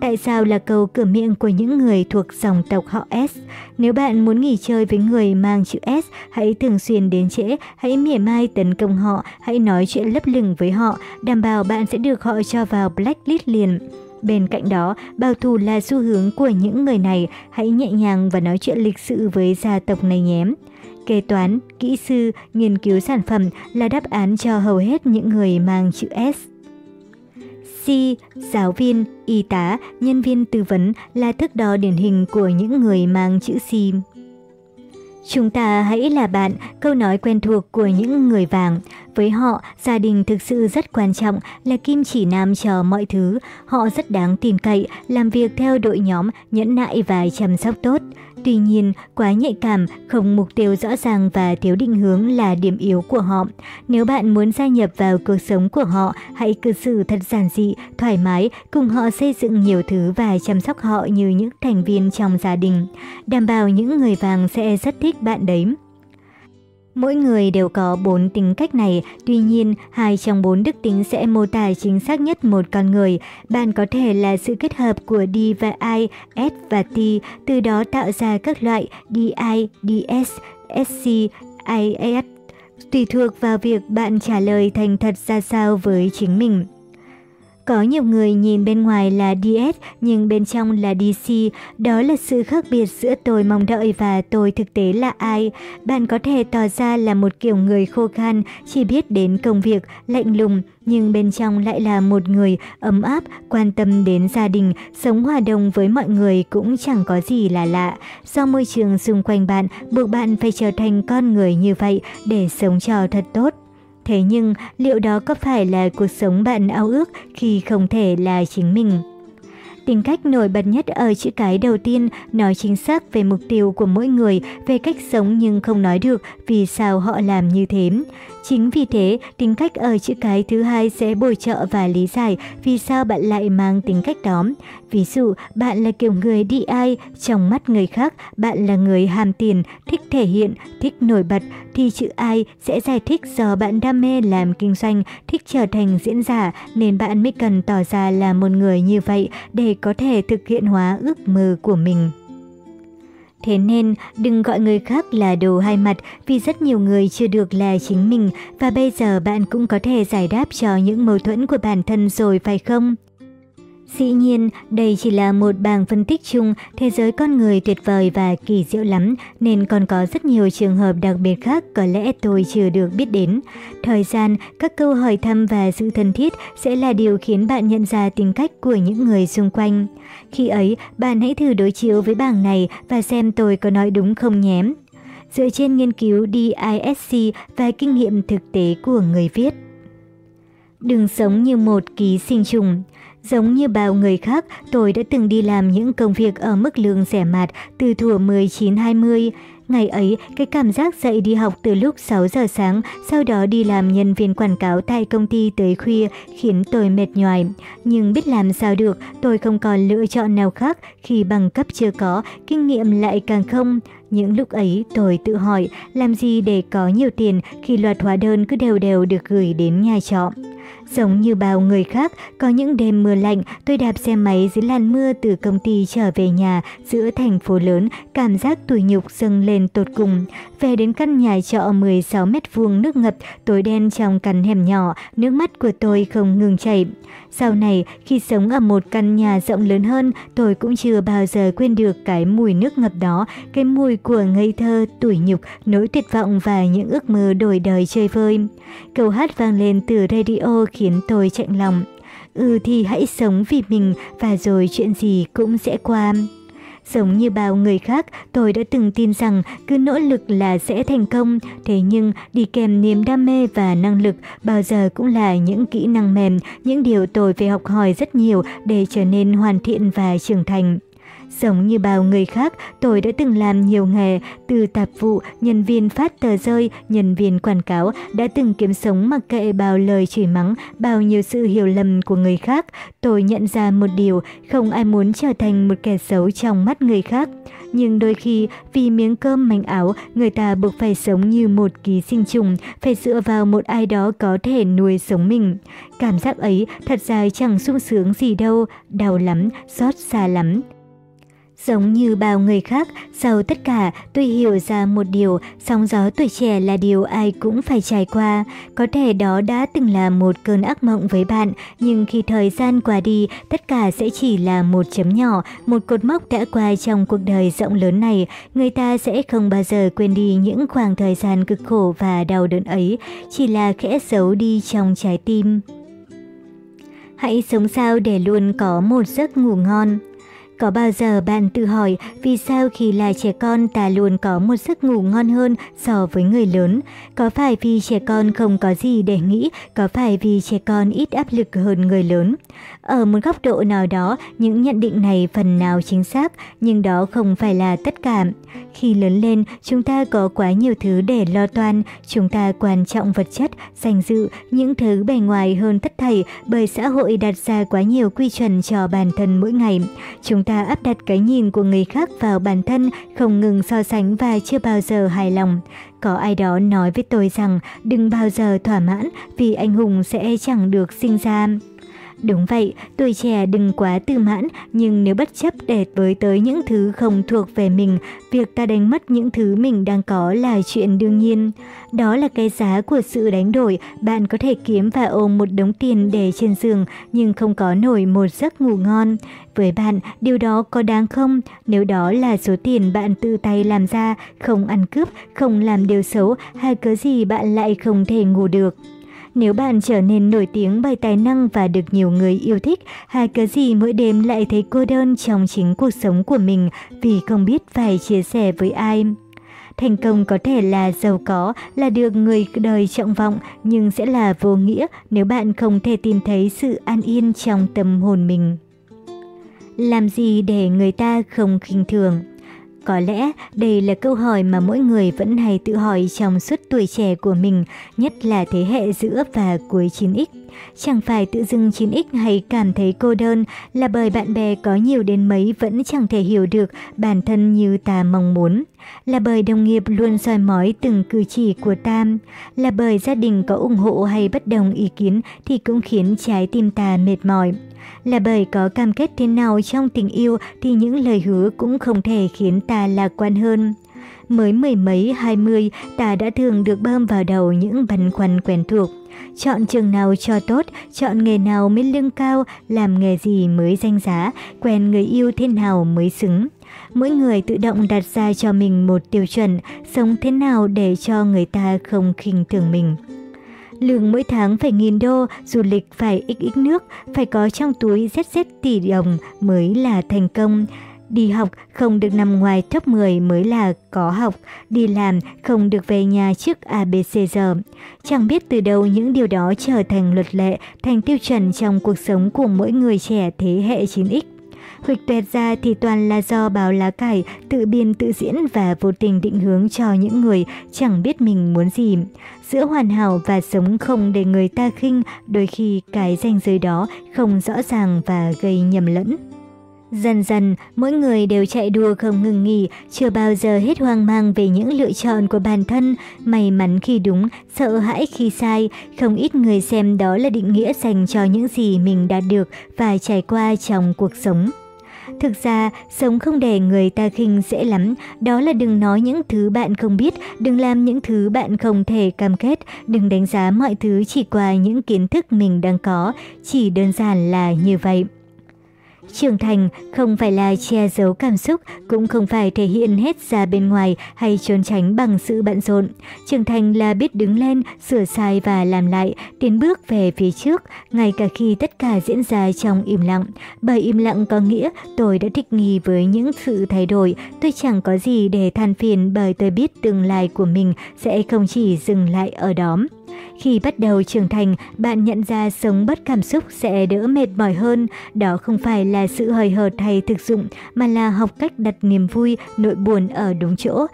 Speaker 1: Tại sao là câu cửa miệng của những người thuộc dòng tộc họ S? Nếu bạn muốn nghỉ chơi với người mang chữ S, hãy thường xuyên đến trễ, hãy mỉa mai tấn công họ, hãy nói chuyện lấp lửng với họ, đảm bảo bạn sẽ được họ cho vào blacklist liền. Bên cạnh đó, bảo thủ là xu hướng của những người này, hãy nhẹ nhàng và nói chuyện lịch sự với gia tộc này nhé. Kế toán, kỹ sư, nghiên cứu sản phẩm là đáp án cho hầu hết những người mang chữ S. C. Giáo viên, y tá, nhân viên tư vấn là thước đo điển hình của những người mang chữ C. Chúng ta hãy là bạn, câu nói quen thuộc của những người vàng. Với họ, gia đình thực sự rất quan trọng, là kim chỉ nam cho mọi thứ. Họ rất đáng tin cậy, làm việc theo đội nhóm, nhẫn nại và chăm sóc tốt. Tuy nhiên, quá nhạy cảm, không mục tiêu rõ ràng và thiếu định hướng là điểm yếu của họ. Nếu bạn muốn gia nhập vào cuộc sống của họ, hãy cư xử thật giản dị, thoải mái, cùng họ xây dựng nhiều thứ và chăm sóc họ như những thành viên trong gia đình. Đảm bảo những người vàng sẽ rất thích bạn đấy. Mỗi người đều có bốn tính cách này, tuy nhiên hai trong bốn đức tính sẽ mô tả chính xác nhất một con người. Bạn có thể là sự kết hợp của D và I, S và T, từ đó tạo ra các loại DI, DS, SC, IS, tùy thuộc vào việc bạn trả lời thành thật ra sao với chính mình. Có nhiều người nhìn bên ngoài là DS nhưng bên trong là DC, đó là sự khác biệt giữa tôi mong đợi và tôi thực tế là ai. Bạn có thể tỏ ra là một kiểu người khô khan, chỉ biết đến công việc, lạnh lùng, nhưng bên trong lại là một người ấm áp, quan tâm đến gia đình, sống hòa đồng với mọi người cũng chẳng có gì là lạ. Do môi trường xung quanh bạn buộc bạn phải trở thành con người như vậy để sống cho thật tốt. Thế nhưng, liệu đó có phải là cuộc sống bạn ao ước khi không thể là chính mình? Tính cách nổi bật nhất ở chữ cái đầu tiên nói chính xác về mục tiêu của mỗi người, về cách sống nhưng không nói được vì sao họ làm như thế. Chính vì thế, tính cách ở chữ cái thứ hai sẽ bồi trợ và lý giải vì sao bạn lại mang tính cách đó. Ví dụ, bạn là kiểu người đi ai, trong mắt người khác, bạn là người ham tiền, thích thể hiện, thích nổi bật, thì chữ ai sẽ giải thích do bạn đam mê làm kinh doanh, thích trở thành diễn giả, nên bạn mới cần tỏ ra là một người như vậy để có thể thực hiện hóa ước mơ của mình. Thế nên, đừng gọi người khác là đồ hai mặt vì rất nhiều người chưa được là chính mình và bây giờ bạn cũng có thể giải đáp cho những mâu thuẫn của bản thân rồi phải không? Dĩ nhiên, đây chỉ là một bảng phân tích chung, thế giới con người tuyệt vời và kỳ diệu lắm, nên còn có rất nhiều trường hợp đặc biệt khác có lẽ tôi chưa được biết đến. Thời gian, các câu hỏi thăm và sự thân thiết sẽ là điều khiến bạn nhận ra tính cách của những người xung quanh. Khi ấy, bạn hãy thử đối chiếu với bảng này và xem tôi có nói đúng không nhé. Dựa trên nghiên cứu DISC và kinh nghiệm thực tế của người viết. Đừng sống như một ký sinh trùng. Giống như bao người khác, tôi đã từng đi làm những công việc ở mức lương rẻ mạt từ thủa 19-20. Ngày ấy, cái cảm giác dậy đi học từ lúc 6 giờ sáng, sau đó đi làm nhân viên quảng cáo tại công ty tới khuya khiến tôi mệt nhoài. Nhưng biết làm sao được, tôi không còn lựa chọn nào khác khi bằng cấp chưa có, kinh nghiệm lại càng không. Những lúc ấy tôi tự hỏi làm gì để có nhiều tiền khi loạt hóa đơn cứ đều đều được gửi đến nhà trọ. Giống như bao người khác, có những đêm mưa lạnh, tôi đạp xe máy dưới làn mưa từ công ty trở về nhà giữa thành phố lớn, cảm giác tủi nhục dâng lên tột cùng. Về đến căn nhà trọ 16 mét vuông nước ngập, tối đen trong căn hẻm nhỏ, nước mắt của tôi không ngừng chảy. Sau này, khi sống ở một căn nhà rộng lớn hơn, tôi cũng chưa bao giờ quên được cái mùi nước ngập đó, cái mùi của ngây thơ, tủi nhục, nỗi tuyệt vọng và những ước mơ đổi đời chơi vơi. Câu hát vang lên từ radio khiến tôi chạy lòng. Ừ thì hãy sống vì mình và rồi chuyện gì cũng sẽ qua. Giống như bao người khác, tôi đã từng tin rằng cứ nỗ lực là sẽ thành công, thế nhưng đi kèm niềm đam mê và năng lực bao giờ cũng là những kỹ năng mềm, những điều tôi phải học hỏi rất nhiều để trở nên hoàn thiện và trưởng thành. Giống như bao người khác, tôi đã từng làm nhiều nghề, từ tạp vụ, nhân viên phát tờ rơi, nhân viên quảng cáo, đã từng kiếm sống mặc kệ bao lời chửi mắng, bao nhiêu sự hiểu lầm của người khác. Tôi nhận ra một điều, không ai muốn trở thành một kẻ xấu trong mắt người khác. Nhưng đôi khi, vì miếng cơm manh áo, người ta buộc phải sống như một ký sinh trùng, phải dựa vào một ai đó có thể nuôi sống mình. Cảm giác ấy thật ra chẳng sung sướng gì đâu, đau lắm, xót xa lắm. Giống như bao người khác, sau tất cả tôi hiểu ra một điều, sóng gió tuổi trẻ là điều ai cũng phải trải qua. Có thể đó đã từng là một cơn ác mộng với bạn, nhưng khi thời gian qua đi, tất cả sẽ chỉ là một chấm nhỏ, một cột mốc đã qua trong cuộc đời rộng lớn này. Người ta sẽ không bao giờ quên đi những khoảng thời gian cực khổ và đau đớn ấy, chỉ là khẽ giấu đi trong trái tim. Hãy sống sao để luôn có một giấc ngủ ngon. Có bao giờ bạn tự hỏi vì sao khi là trẻ con ta luôn có một giấc ngủ ngon hơn so với người lớn? Có phải vì trẻ con không có gì để nghĩ? Có phải vì trẻ con ít áp lực hơn người lớn? Ở một góc độ nào đó, những nhận định này phần nào chính xác, nhưng đó không phải là tất cả. Khi lớn lên, chúng ta có quá nhiều thứ để lo toan, chúng ta quan trọng vật chất, danh dự, những thứ bề ngoài hơn tất thảy bởi xã hội đặt ra quá nhiều quy chuẩn cho bản thân mỗi ngày. Chúng ta áp đặt cái nhìn của người khác vào bản thân, không ngừng so sánh và chưa bao giờ hài lòng. Có ai đó nói với tôi rằng đừng bao giờ thỏa mãn vì anh hùng sẽ chẳng được sinh ra. Đúng vậy, tuổi trẻ đừng quá tự mãn, nhưng nếu bất chấp để với tới những thứ không thuộc về mình, việc ta đánh mất những thứ mình đang có là chuyện đương nhiên. Đó là cái giá của sự đánh đổi, bạn có thể kiếm và ôm một đống tiền để trên giường, nhưng không có nổi một giấc ngủ ngon. Với bạn, điều đó có đáng không? Nếu đó là số tiền bạn tự tay làm ra, không ăn cướp, không làm điều xấu, hay cớ gì bạn lại không thể ngủ được? Nếu bạn trở nên nổi tiếng bởi tài năng và được nhiều người yêu thích, hay cái gì mỗi đêm lại thấy cô đơn trong chính cuộc sống của mình vì không biết phải chia sẻ với ai. Thành công có thể là giàu có, là được người đời trọng vọng, nhưng sẽ là vô nghĩa nếu bạn không thể tìm thấy sự an yên trong tâm hồn mình. Làm gì để người ta không khinh thường? Có lẽ đây là câu hỏi mà mỗi người vẫn hay tự hỏi trong suốt tuổi trẻ của mình, nhất là thế hệ giữa và cuối 9X. Chẳng phải tự dưng 9X hay cảm thấy cô đơn là bởi bạn bè có nhiều đến mấy vẫn chẳng thể hiểu được bản thân như ta mong muốn. Là bởi đồng nghiệp luôn soi mói từng cử chỉ của ta. Là bởi gia đình có ủng hộ hay bất đồng ý kiến thì cũng khiến trái tim ta mệt mỏi là bởi có cam kết thế nào trong tình yêu thì những lời hứa cũng không thể khiến ta lạc quan hơn. Mới mười mấy, hai mươi, ta đã thường được bơm vào đầu những băn khoăn quen thuộc. Chọn trường nào cho tốt, chọn nghề nào mới lương cao, làm nghề gì mới danh giá, quen người yêu thế nào mới xứng. Mỗi người tự động đặt ra cho mình một tiêu chuẩn, sống thế nào để cho người ta không khinh thường mình. Lương mỗi tháng phải nghìn đô, du lịch phải ít ít nước, phải có trong túi ZZ tỷ đồng mới là thành công. Đi học không được nằm ngoài top 10 mới là có học, đi làm không được về nhà trước ABC giờ. Chẳng biết từ đâu những điều đó trở thành luật lệ, thành tiêu chuẩn trong cuộc sống của mỗi người trẻ thế hệ 9X. Huỵch tuệt ra thì toàn là do báo lá cải tự biên tự diễn và vô tình định hướng cho những người chẳng biết mình muốn gì. Giữa hoàn hảo và sống không để người ta khinh, đôi khi cái ranh giới đó không rõ ràng và gây nhầm lẫn. Dần dần, mỗi người đều chạy đua không ngừng nghỉ, chưa bao giờ hết hoang mang về những lựa chọn của bản thân, may mắn khi đúng, sợ hãi khi sai, không ít người xem đó là định nghĩa dành cho những gì mình đạt được và trải qua trong cuộc sống. Thực ra, sống không để người ta khinh dễ lắm, đó là đừng nói những thứ bạn không biết, đừng làm những thứ bạn không thể cam kết, đừng đánh giá mọi thứ chỉ qua những kiến thức mình đang có, chỉ đơn giản là như vậy. Trưởng thành không phải là che giấu cảm xúc, cũng không phải thể hiện hết ra bên ngoài hay trốn tránh bằng sự bận rộn. Trưởng thành là biết đứng lên, sửa sai và làm lại, tiến bước về phía trước, ngay cả khi tất cả diễn ra trong im lặng. Bởi im lặng có nghĩa tôi đã thích nghi với những sự thay đổi, tôi chẳng có gì để than phiền bởi tôi biết tương lai của mình sẽ không chỉ dừng lại ở đó. Khi bắt đầu trưởng thành, bạn nhận ra sống bất cảm xúc sẽ đỡ mệt mỏi hơn. Đó không phải là sự hời hợt hay thực dụng, mà là học cách đặt niềm vui, nỗi buồn ở đúng chỗ.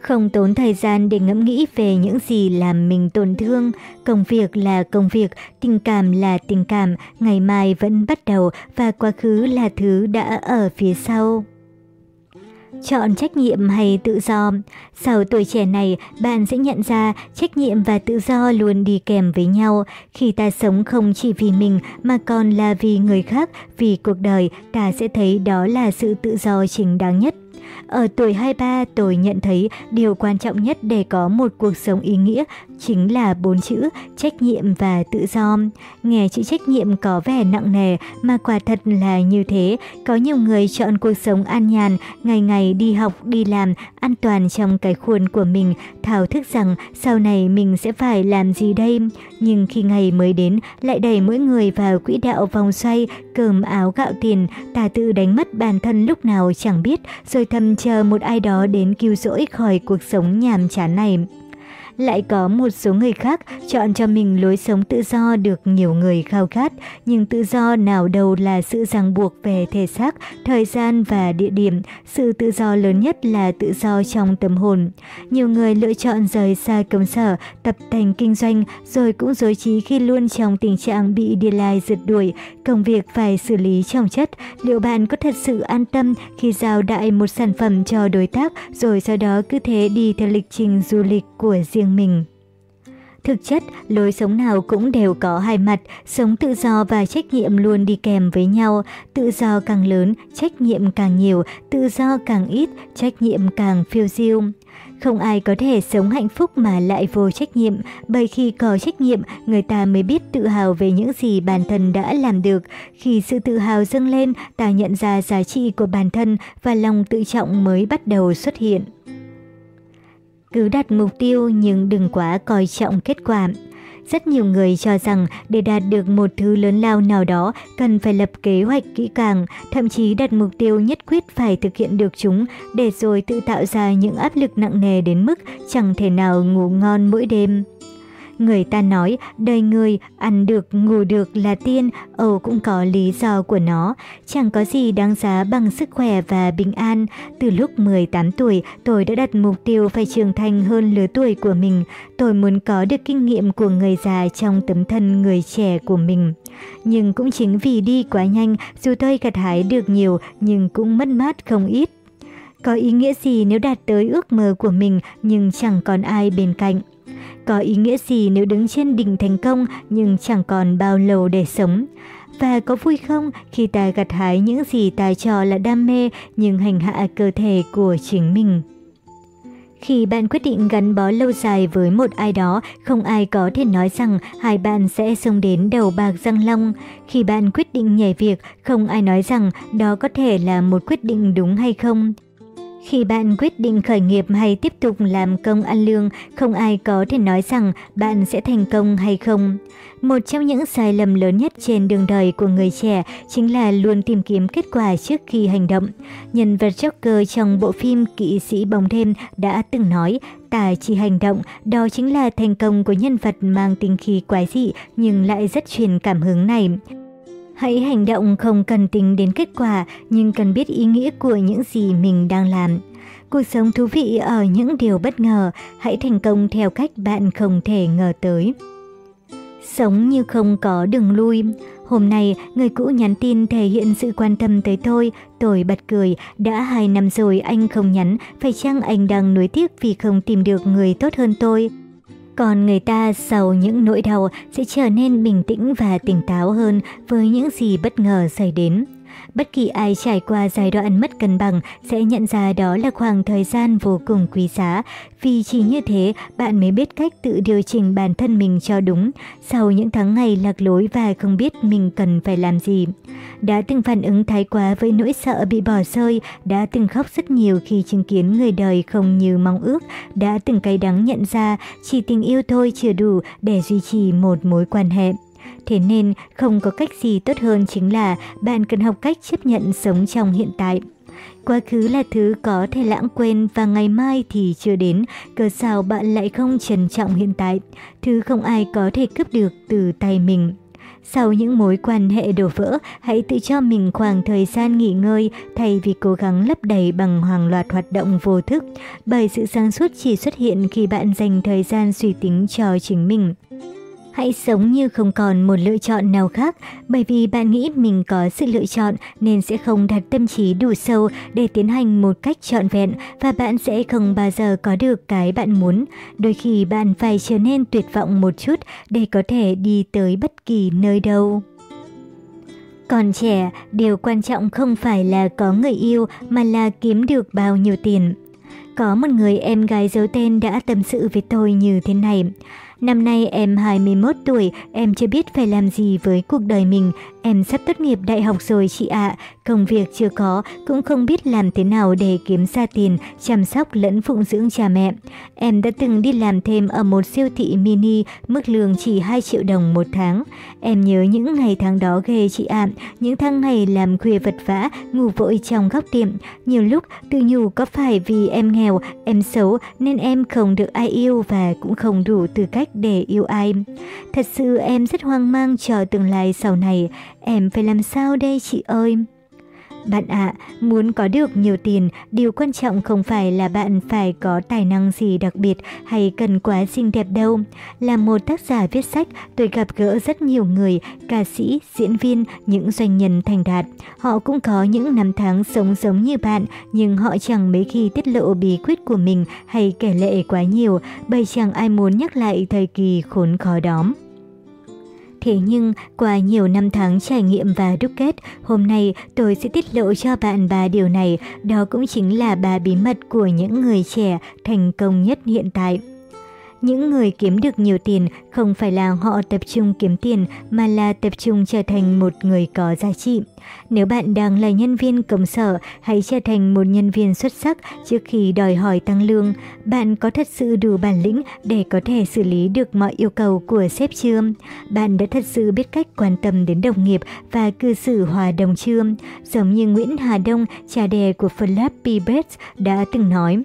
Speaker 1: Không tốn thời gian để ngẫm nghĩ về những gì làm mình tổn thương. Công việc là công việc, tình cảm là tình cảm, ngày mai vẫn bắt đầu và quá khứ là thứ đã ở phía sau. Chọn trách nhiệm hay tự do? Sau tuổi trẻ này, bạn sẽ nhận ra trách nhiệm và tự do luôn đi kèm với nhau. Khi ta sống không chỉ vì mình mà còn là vì người khác, vì cuộc đời, ta sẽ thấy đó là sự tự do chính đáng nhất. Ở tuổi 23, tôi nhận thấy điều quan trọng nhất để có một cuộc sống ý nghĩa chính là bốn chữ trách nhiệm và tự do. Nghe chữ trách nhiệm có vẻ nặng nề mà quả thật là như thế. Có nhiều người chọn cuộc sống an nhàn, ngày ngày đi học, đi làm, an toàn trong cái khuôn của mình, thảo thức rằng sau này mình sẽ phải làm gì đây. Nhưng khi ngày mới đến, lại đẩy mỗi người vào quỹ đạo vòng xoay, cơm áo gạo tiền, ta tự đánh mất bản thân lúc nào chẳng biết, rồi thầm chờ một ai đó đến cứu rỗi khỏi cuộc sống nhàm chán này. Lại có một số người khác chọn cho mình lối sống tự do được nhiều người khao khát, nhưng tự do nào đâu là sự ràng buộc về thể xác, thời gian và địa điểm. Sự tự do lớn nhất là tự do trong tâm hồn. Nhiều người lựa chọn rời xa công sở, tập thành kinh doanh, rồi cũng dối trí khi luôn trong tình trạng bị deadline rượt đuổi, công việc phải xử lý trong chất. Liệu bạn có thật sự an tâm khi giao đại một sản phẩm cho đối tác, rồi sau đó cứ thế đi theo lịch trình du lịch của riêng mình. Thực chất, lối sống nào cũng đều có hai mặt, sống tự do và trách nhiệm luôn đi kèm với nhau. Tự do càng lớn, trách nhiệm càng nhiều, tự do càng ít, trách nhiệm càng phiêu diêu. Không ai có thể sống hạnh phúc mà lại vô trách nhiệm, bởi khi có trách nhiệm, người ta mới biết tự hào về những gì bản thân đã làm được. Khi sự tự hào dâng lên, ta nhận ra giá trị của bản thân và lòng tự trọng mới bắt đầu xuất hiện. Cứ đặt mục tiêu nhưng đừng quá coi trọng kết quả. Rất nhiều người cho rằng để đạt được một thứ lớn lao nào đó cần phải lập kế hoạch kỹ càng, thậm chí đặt mục tiêu nhất quyết phải thực hiện được chúng để rồi tự tạo ra những áp lực nặng nề đến mức chẳng thể nào ngủ ngon mỗi đêm. Người ta nói đời người ăn được ngủ được là tiên, Âu cũng có lý do của nó. Chẳng có gì đáng giá bằng sức khỏe và bình an. Từ lúc 18 tuổi, tôi đã đặt mục tiêu phải trưởng thành hơn lứa tuổi của mình. Tôi muốn có được kinh nghiệm của người già trong tấm thân người trẻ của mình. Nhưng cũng chính vì đi quá nhanh, dù tôi gặt hái được nhiều nhưng cũng mất mát không ít. Có ý nghĩa gì nếu đạt tới ước mơ của mình nhưng chẳng còn ai bên cạnh? Có ý nghĩa gì nếu đứng trên đỉnh thành công nhưng chẳng còn bao lâu để sống? Và có vui không khi ta gặt hái những gì ta cho là đam mê nhưng hành hạ cơ thể của chính mình? Khi bạn quyết định gắn bó lâu dài với một ai đó, không ai có thể nói rằng hai bạn sẽ sống đến đầu bạc răng long. Khi bạn quyết định nhảy việc, không ai nói rằng đó có thể là một quyết định đúng hay không. Khi bạn quyết định khởi nghiệp hay tiếp tục làm công ăn lương, không ai có thể nói rằng bạn sẽ thành công hay không. Một trong những sai lầm lớn nhất trên đường đời của người trẻ chính là luôn tìm kiếm kết quả trước khi hành động. Nhân vật Joker trong bộ phim Kỵ sĩ bóng đêm đã từng nói, tài chỉ hành động, đó chính là thành công của nhân vật mang tính khí quái dị nhưng lại rất truyền cảm hứng này. Hãy hành động không cần tính đến kết quả, nhưng cần biết ý nghĩa của những gì mình đang làm. Cuộc sống thú vị ở những điều bất ngờ, hãy thành công theo cách bạn không thể ngờ tới. Sống như không có đường lui. Hôm nay, người cũ nhắn tin thể hiện sự quan tâm tới tôi. Tôi bật cười, đã hai năm rồi anh không nhắn, phải chăng anh đang nuối tiếc vì không tìm được người tốt hơn tôi? Còn người ta sau những nỗi đau sẽ trở nên bình tĩnh và tỉnh táo hơn với những gì bất ngờ xảy đến. Bất kỳ ai trải qua giai đoạn mất cân bằng sẽ nhận ra đó là khoảng thời gian vô cùng quý giá, vì chỉ như thế bạn mới biết cách tự điều chỉnh bản thân mình cho đúng sau những tháng ngày lạc lối và không biết mình cần phải làm gì. Đã từng phản ứng thái quá với nỗi sợ bị bỏ rơi, đã từng khóc rất nhiều khi chứng kiến người đời không như mong ước, đã từng cay đắng nhận ra chỉ tình yêu thôi chưa đủ để duy trì một mối quan hệ. Thế nên không có cách gì tốt hơn chính là bạn cần học cách chấp nhận sống trong hiện tại. Quá khứ là thứ có thể lãng quên và ngày mai thì chưa đến, cớ sao bạn lại không trân trọng hiện tại, thứ không ai có thể cướp được từ tay mình. Sau những mối quan hệ đổ vỡ, hãy tự cho mình khoảng thời gian nghỉ ngơi thay vì cố gắng lấp đầy bằng hàng loạt hoạt động vô thức, bởi sự sáng suốt chỉ xuất hiện khi bạn dành thời gian suy tính cho chính mình. Hãy sống như không còn một lựa chọn nào khác, bởi vì bạn nghĩ mình có sự lựa chọn nên sẽ không đặt tâm trí đủ sâu để tiến hành một cách trọn vẹn và bạn sẽ không bao giờ có được cái bạn muốn. Đôi khi bạn phải trở nên tuyệt vọng một chút để có thể đi tới bất kỳ nơi đâu. Còn trẻ, điều quan trọng không phải là có người yêu mà là kiếm được bao nhiêu tiền. Có một người em gái giấu tên đã tâm sự với tôi như thế này. Năm nay em 21 tuổi, em chưa biết phải làm gì với cuộc đời mình. Em sắp tốt nghiệp đại học rồi chị ạ, công việc chưa có, cũng không biết làm thế nào để kiếm ra tiền, chăm sóc lẫn phụng dưỡng cha mẹ. Em đã từng đi làm thêm ở một siêu thị mini, mức lương chỉ 2 triệu đồng một tháng. Em nhớ những ngày tháng đó ghê chị ạ, những tháng ngày làm khuya vật vã, ngủ vội trong góc tiệm. Nhiều lúc tự nhủ có phải vì em nghèo, em xấu nên em không được ai yêu và cũng không đủ tư cách để yêu ai. Thật sự em rất hoang mang cho tương lai sau này. Em phải làm sao đây chị ơi? Bạn ạ, muốn có được nhiều tiền, điều quan trọng không phải là bạn phải có tài năng gì đặc biệt hay cần quá xinh đẹp đâu. Là một tác giả viết sách, tôi gặp gỡ rất nhiều người, ca sĩ, diễn viên, những doanh nhân thành đạt. Họ cũng có những năm tháng sống giống như bạn, nhưng họ chẳng mấy khi tiết lộ bí quyết của mình hay kể lệ quá nhiều, bởi chẳng ai muốn nhắc lại thời kỳ khốn khó đó. Thế nhưng, qua nhiều năm tháng trải nghiệm và đúc kết, hôm nay tôi sẽ tiết lộ cho bạn ba điều này, đó cũng chính là ba bí mật của những người trẻ thành công nhất hiện tại. Những người kiếm được nhiều tiền không phải là họ tập trung kiếm tiền mà là tập trung trở thành một người có giá trị. Nếu bạn đang là nhân viên công sở, hãy trở thành một nhân viên xuất sắc trước khi đòi hỏi tăng lương. Bạn có thật sự đủ bản lĩnh để có thể xử lý được mọi yêu cầu của sếp chưa? Bạn đã thật sự biết cách quan tâm đến đồng nghiệp và cư xử hòa đồng chưa? Giống như Nguyễn Hà Đông, cha đẻ của Flappy Birds đã từng nói.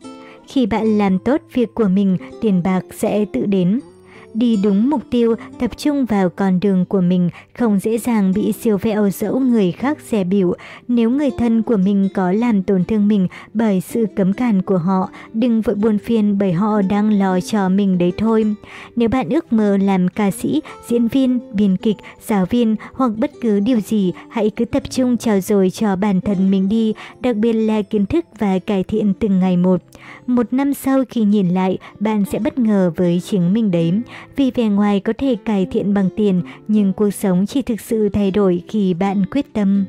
Speaker 1: Khi bạn làm tốt việc của mình, tiền bạc sẽ tự đến đi đúng mục tiêu, tập trung vào con đường của mình, không dễ dàng bị siêu vẹo dẫu người khác dè biểu. Nếu người thân của mình có làm tổn thương mình bởi sự cấm cản của họ, đừng vội buồn phiền bởi họ đang lo cho mình đấy thôi. Nếu bạn ước mơ làm ca sĩ, diễn viên, biên kịch, giáo viên hoặc bất cứ điều gì, hãy cứ tập trung trao dồi cho bản thân mình đi, đặc biệt là kiến thức và cải thiện từng ngày một. Một năm sau khi nhìn lại, bạn sẽ bất ngờ với chính mình đấy. Vì vẻ ngoài có thể cải thiện bằng tiền, nhưng cuộc sống chỉ thực sự thay đổi khi bạn quyết tâm.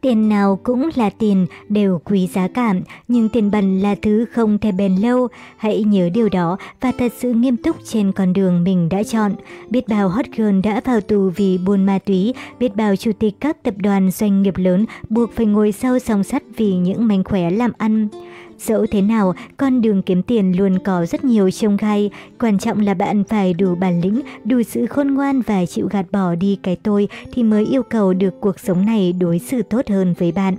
Speaker 1: Tiền nào cũng là tiền, đều quý giá cả, nhưng tiền bẩn là thứ không thể bền lâu. Hãy nhớ điều đó và thật sự nghiêm túc trên con đường mình đã chọn. Biết bao hot girl đã vào tù vì buôn ma túy, biết bao chủ tịch các tập đoàn doanh nghiệp lớn buộc phải ngồi sau song sắt vì những manh khóe làm ăn. Dẫu thế nào, con đường kiếm tiền luôn có rất nhiều trông gai. Quan trọng là bạn phải đủ bản lĩnh, đủ sự khôn ngoan và chịu gạt bỏ đi cái tôi thì mới yêu cầu được cuộc sống này đối xử tốt hơn với bạn.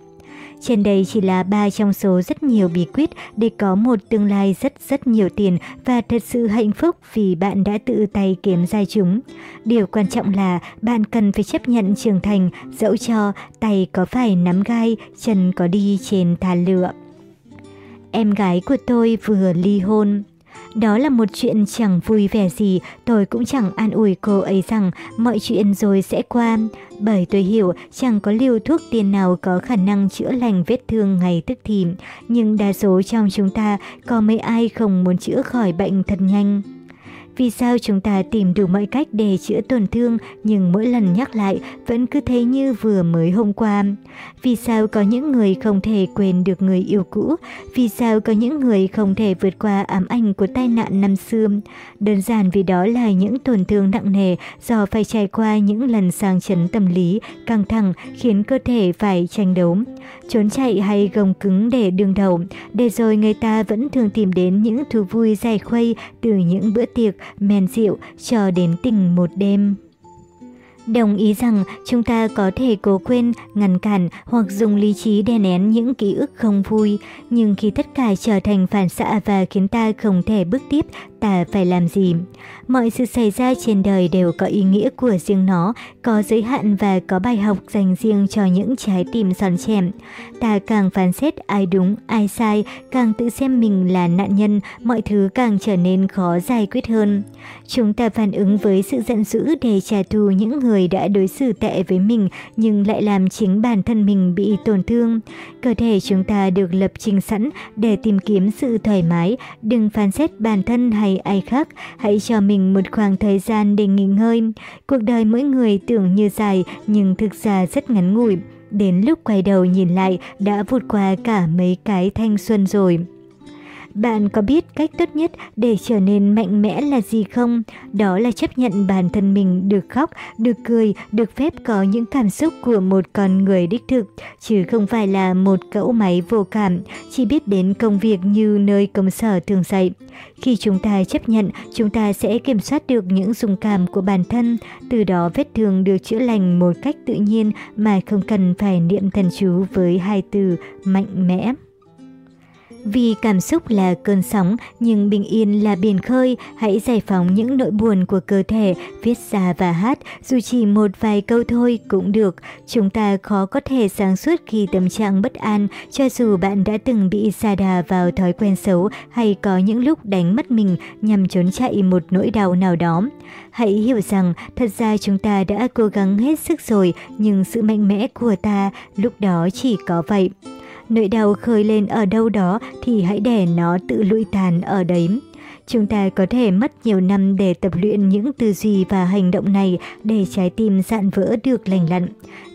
Speaker 1: Trên đây chỉ là ba trong số rất nhiều bí quyết để có một tương lai rất rất nhiều tiền và thật sự hạnh phúc vì bạn đã tự tay kiếm ra chúng. Điều quan trọng là bạn cần phải chấp nhận trưởng thành, dẫu cho tay có phải nắm gai, chân có đi trên thà lựa em gái của tôi vừa ly hôn. Đó là một chuyện chẳng vui vẻ gì, tôi cũng chẳng an ủi cô ấy rằng mọi chuyện rồi sẽ qua. Bởi tôi hiểu chẳng có liều thuốc tiền nào có khả năng chữa lành vết thương ngay tức thì, nhưng đa số trong chúng ta có mấy ai không muốn chữa khỏi bệnh thật nhanh. Vì sao chúng ta tìm đủ mọi cách để chữa tổn thương nhưng mỗi lần nhắc lại vẫn cứ thấy như vừa mới hôm qua? Vì sao có những người không thể quên được người yêu cũ? Vì sao có những người không thể vượt qua ám ảnh của tai nạn năm xưa? Đơn giản vì đó là những tổn thương nặng nề do phải trải qua những lần sang chấn tâm lý, căng thẳng khiến cơ thể phải tranh đấu. Trốn chạy hay gồng cứng để đương đầu, để rồi người ta vẫn thường tìm đến những thú vui giải khuây từ những bữa tiệc men rượu cho đến tình một đêm. Đồng ý rằng chúng ta có thể cố quên, ngăn cản hoặc dùng lý trí đè nén những ký ức không vui, nhưng khi tất cả trở thành phản xạ và khiến ta không thể bước tiếp, ta phải làm gì? Mọi sự xảy ra trên đời đều có ý nghĩa của riêng nó, có giới hạn và có bài học dành riêng cho những trái tim son chèm. Ta càng phán xét ai đúng, ai sai, càng tự xem mình là nạn nhân, mọi thứ càng trở nên khó giải quyết hơn. Chúng ta phản ứng với sự giận dữ để trả thù những người người đã đối xử tệ với mình nhưng lại làm chính bản thân mình bị tổn thương. Cơ thể chúng ta được lập trình sẵn để tìm kiếm sự thoải mái, đừng phán xét bản thân hay ai khác, hãy cho mình một khoảng thời gian để nghỉ ngơi. Cuộc đời mỗi người tưởng như dài nhưng thực ra rất ngắn ngủi. Đến lúc quay đầu nhìn lại đã vụt qua cả mấy cái thanh xuân rồi. Bạn có biết cách tốt nhất để trở nên mạnh mẽ là gì không? Đó là chấp nhận bản thân mình được khóc, được cười, được phép có những cảm xúc của một con người đích thực, chứ không phải là một cỗ máy vô cảm, chỉ biết đến công việc như nơi công sở thường dạy. Khi chúng ta chấp nhận, chúng ta sẽ kiểm soát được những dung cảm của bản thân, từ đó vết thương được chữa lành một cách tự nhiên mà không cần phải niệm thần chú với hai từ mạnh mẽ. Vì cảm xúc là cơn sóng, nhưng bình yên là biển khơi, hãy giải phóng những nỗi buồn của cơ thể, viết ra và hát, dù chỉ một vài câu thôi cũng được. Chúng ta khó có thể sáng suốt khi tâm trạng bất an, cho dù bạn đã từng bị xa đà vào thói quen xấu hay có những lúc đánh mất mình nhằm trốn chạy một nỗi đau nào đó. Hãy hiểu rằng thật ra chúng ta đã cố gắng hết sức rồi, nhưng sự mạnh mẽ của ta lúc đó chỉ có vậy. Nỗi đau khơi lên ở đâu đó thì hãy để nó tự lụi tàn ở đấy. Chúng ta có thể mất nhiều năm để tập luyện những tư duy và hành động này để trái tim dạn vỡ được lành lặn.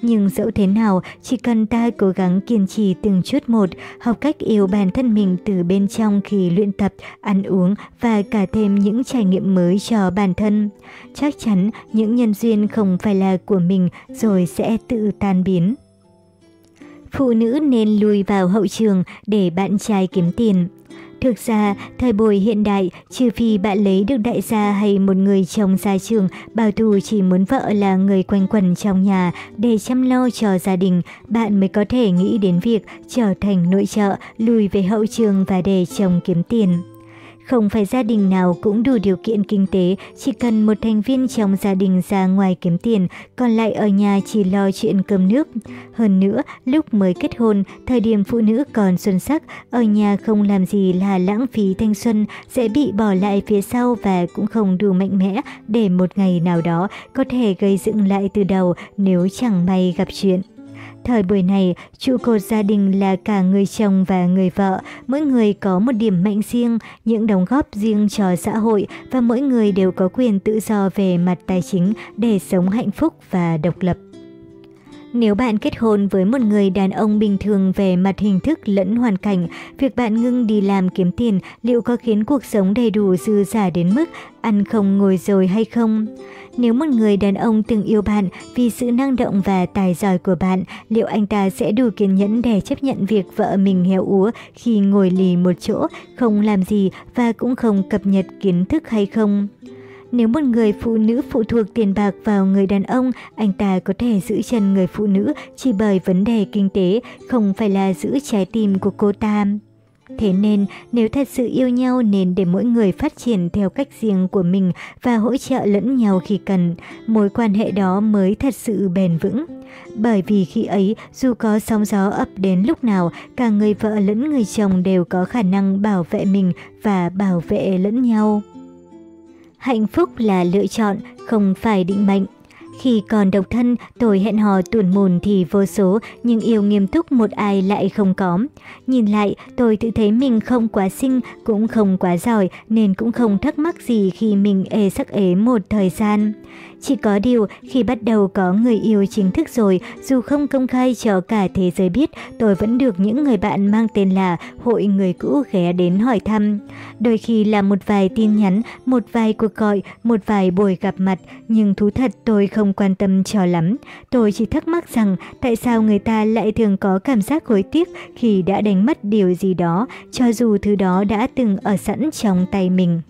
Speaker 1: Nhưng dẫu thế nào, chỉ cần ta cố gắng kiên trì từng chút một, học cách yêu bản thân mình từ bên trong khi luyện tập, ăn uống và cả thêm những trải nghiệm mới cho bản thân. Chắc chắn những nhân duyên không phải là của mình rồi sẽ tự tan biến phụ nữ nên lùi vào hậu trường để bạn trai kiếm tiền. Thực ra, thời buổi hiện đại, trừ phi bạn lấy được đại gia hay một người chồng gia trường, bảo thủ chỉ muốn vợ là người quanh quẩn trong nhà để chăm lo cho gia đình, bạn mới có thể nghĩ đến việc trở thành nội trợ, lùi về hậu trường và để chồng kiếm tiền. Không phải gia đình nào cũng đủ điều kiện kinh tế, chỉ cần một thành viên trong gia đình ra ngoài kiếm tiền, còn lại ở nhà chỉ lo chuyện cơm nước. Hơn nữa, lúc mới kết hôn, thời điểm phụ nữ còn xuân sắc, ở nhà không làm gì là lãng phí thanh xuân, sẽ bị bỏ lại phía sau và cũng không đủ mạnh mẽ để một ngày nào đó có thể gây dựng lại từ đầu nếu chẳng may gặp chuyện. Thời buổi này, trụ cột gia đình là cả người chồng và người vợ, mỗi người có một điểm mạnh riêng, những đóng góp riêng cho xã hội và mỗi người đều có quyền tự do về mặt tài chính để sống hạnh phúc và độc lập. Nếu bạn kết hôn với một người đàn ông bình thường về mặt hình thức lẫn hoàn cảnh, việc bạn ngưng đi làm kiếm tiền liệu có khiến cuộc sống đầy đủ dư giả đến mức ăn không ngồi rồi hay không? Nếu một người đàn ông từng yêu bạn vì sự năng động và tài giỏi của bạn, liệu anh ta sẽ đủ kiên nhẫn để chấp nhận việc vợ mình héo úa khi ngồi lì một chỗ, không làm gì và cũng không cập nhật kiến thức hay không? Nếu một người phụ nữ phụ thuộc tiền bạc vào người đàn ông, anh ta có thể giữ chân người phụ nữ chỉ bởi vấn đề kinh tế, không phải là giữ trái tim của cô ta. Thế nên, nếu thật sự yêu nhau nên để mỗi người phát triển theo cách riêng của mình và hỗ trợ lẫn nhau khi cần, mối quan hệ đó mới thật sự bền vững. Bởi vì khi ấy, dù có sóng gió ập đến lúc nào, cả người vợ lẫn người chồng đều có khả năng bảo vệ mình và bảo vệ lẫn nhau. Hạnh phúc là lựa chọn, không phải định mệnh. Khi còn độc thân, tôi hẹn hò tuồn mồn thì vô số, nhưng yêu nghiêm túc một ai lại không có. Nhìn lại, tôi tự thấy mình không quá xinh, cũng không quá giỏi, nên cũng không thắc mắc gì khi mình ê sắc ế một thời gian. Chỉ có điều, khi bắt đầu có người yêu chính thức rồi, dù không công khai cho cả thế giới biết, tôi vẫn được những người bạn mang tên là hội người cũ ghé đến hỏi thăm. Đôi khi là một vài tin nhắn, một vài cuộc gọi, một vài buổi gặp mặt, nhưng thú thật tôi không quan tâm cho lắm. Tôi chỉ thắc mắc rằng tại sao người ta lại thường có cảm giác hối tiếc khi đã đánh mất điều gì đó, cho dù thứ đó đã từng ở sẵn trong tay mình.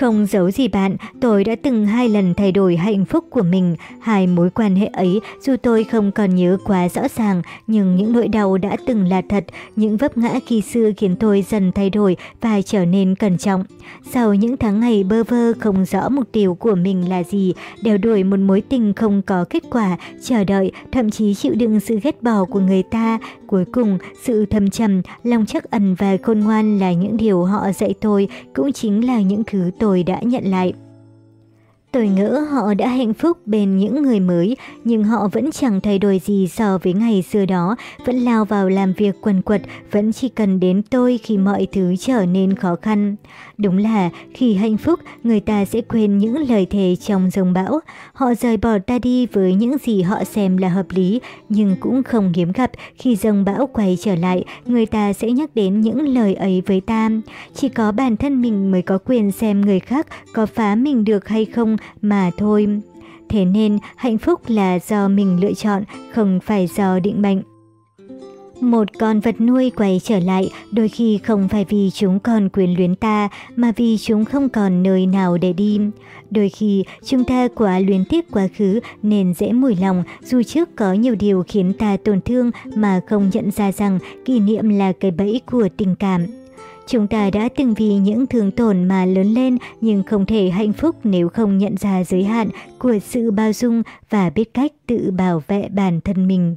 Speaker 1: Không giấu gì bạn, tôi đã từng hai lần thay đổi hạnh phúc của mình. Hai mối quan hệ ấy, dù tôi không còn nhớ quá rõ ràng, nhưng những nỗi đau đã từng là thật. Những vấp ngã khi xưa khiến tôi dần thay đổi và trở nên cẩn trọng. Sau những tháng ngày bơ vơ không rõ mục tiêu của mình là gì, đeo đuổi một mối tình không có kết quả, chờ đợi, thậm chí chịu đựng sự ghét bỏ của người ta. Cuối cùng, sự thâm trầm, lòng chắc ẩn và khôn ngoan là những điều họ dạy tôi, cũng chính là những thứ tôi rồi đã nhận lại. Tôi ngỡ họ đã hạnh phúc bên những người mới, nhưng họ vẫn chẳng thay đổi gì so với ngày xưa đó, vẫn lao vào làm việc quần quật, vẫn chỉ cần đến tôi khi mọi thứ trở nên khó khăn. Đúng là khi hạnh phúc, người ta sẽ quên những lời thề trong dòng bão. Họ rời bỏ ta đi với những gì họ xem là hợp lý, nhưng cũng không hiếm gặp khi dòng bão quay trở lại, người ta sẽ nhắc đến những lời ấy với ta. Chỉ có bản thân mình mới có quyền xem người khác có phá mình được hay không mà thôi. Thế nên hạnh phúc là do mình lựa chọn, không phải do định mệnh. Một con vật nuôi quay trở lại đôi khi không phải vì chúng còn quyền luyến ta mà vì chúng không còn nơi nào để đi. Đôi khi chúng ta quá luyến tiếc quá khứ nên dễ mùi lòng dù trước có nhiều điều khiến ta tổn thương mà không nhận ra rằng kỷ niệm là cái bẫy của tình cảm. Chúng ta đã từng vì những thương tổn mà lớn lên, nhưng không thể hạnh phúc nếu không nhận ra giới hạn của sự bao dung và biết cách tự bảo vệ bản thân mình.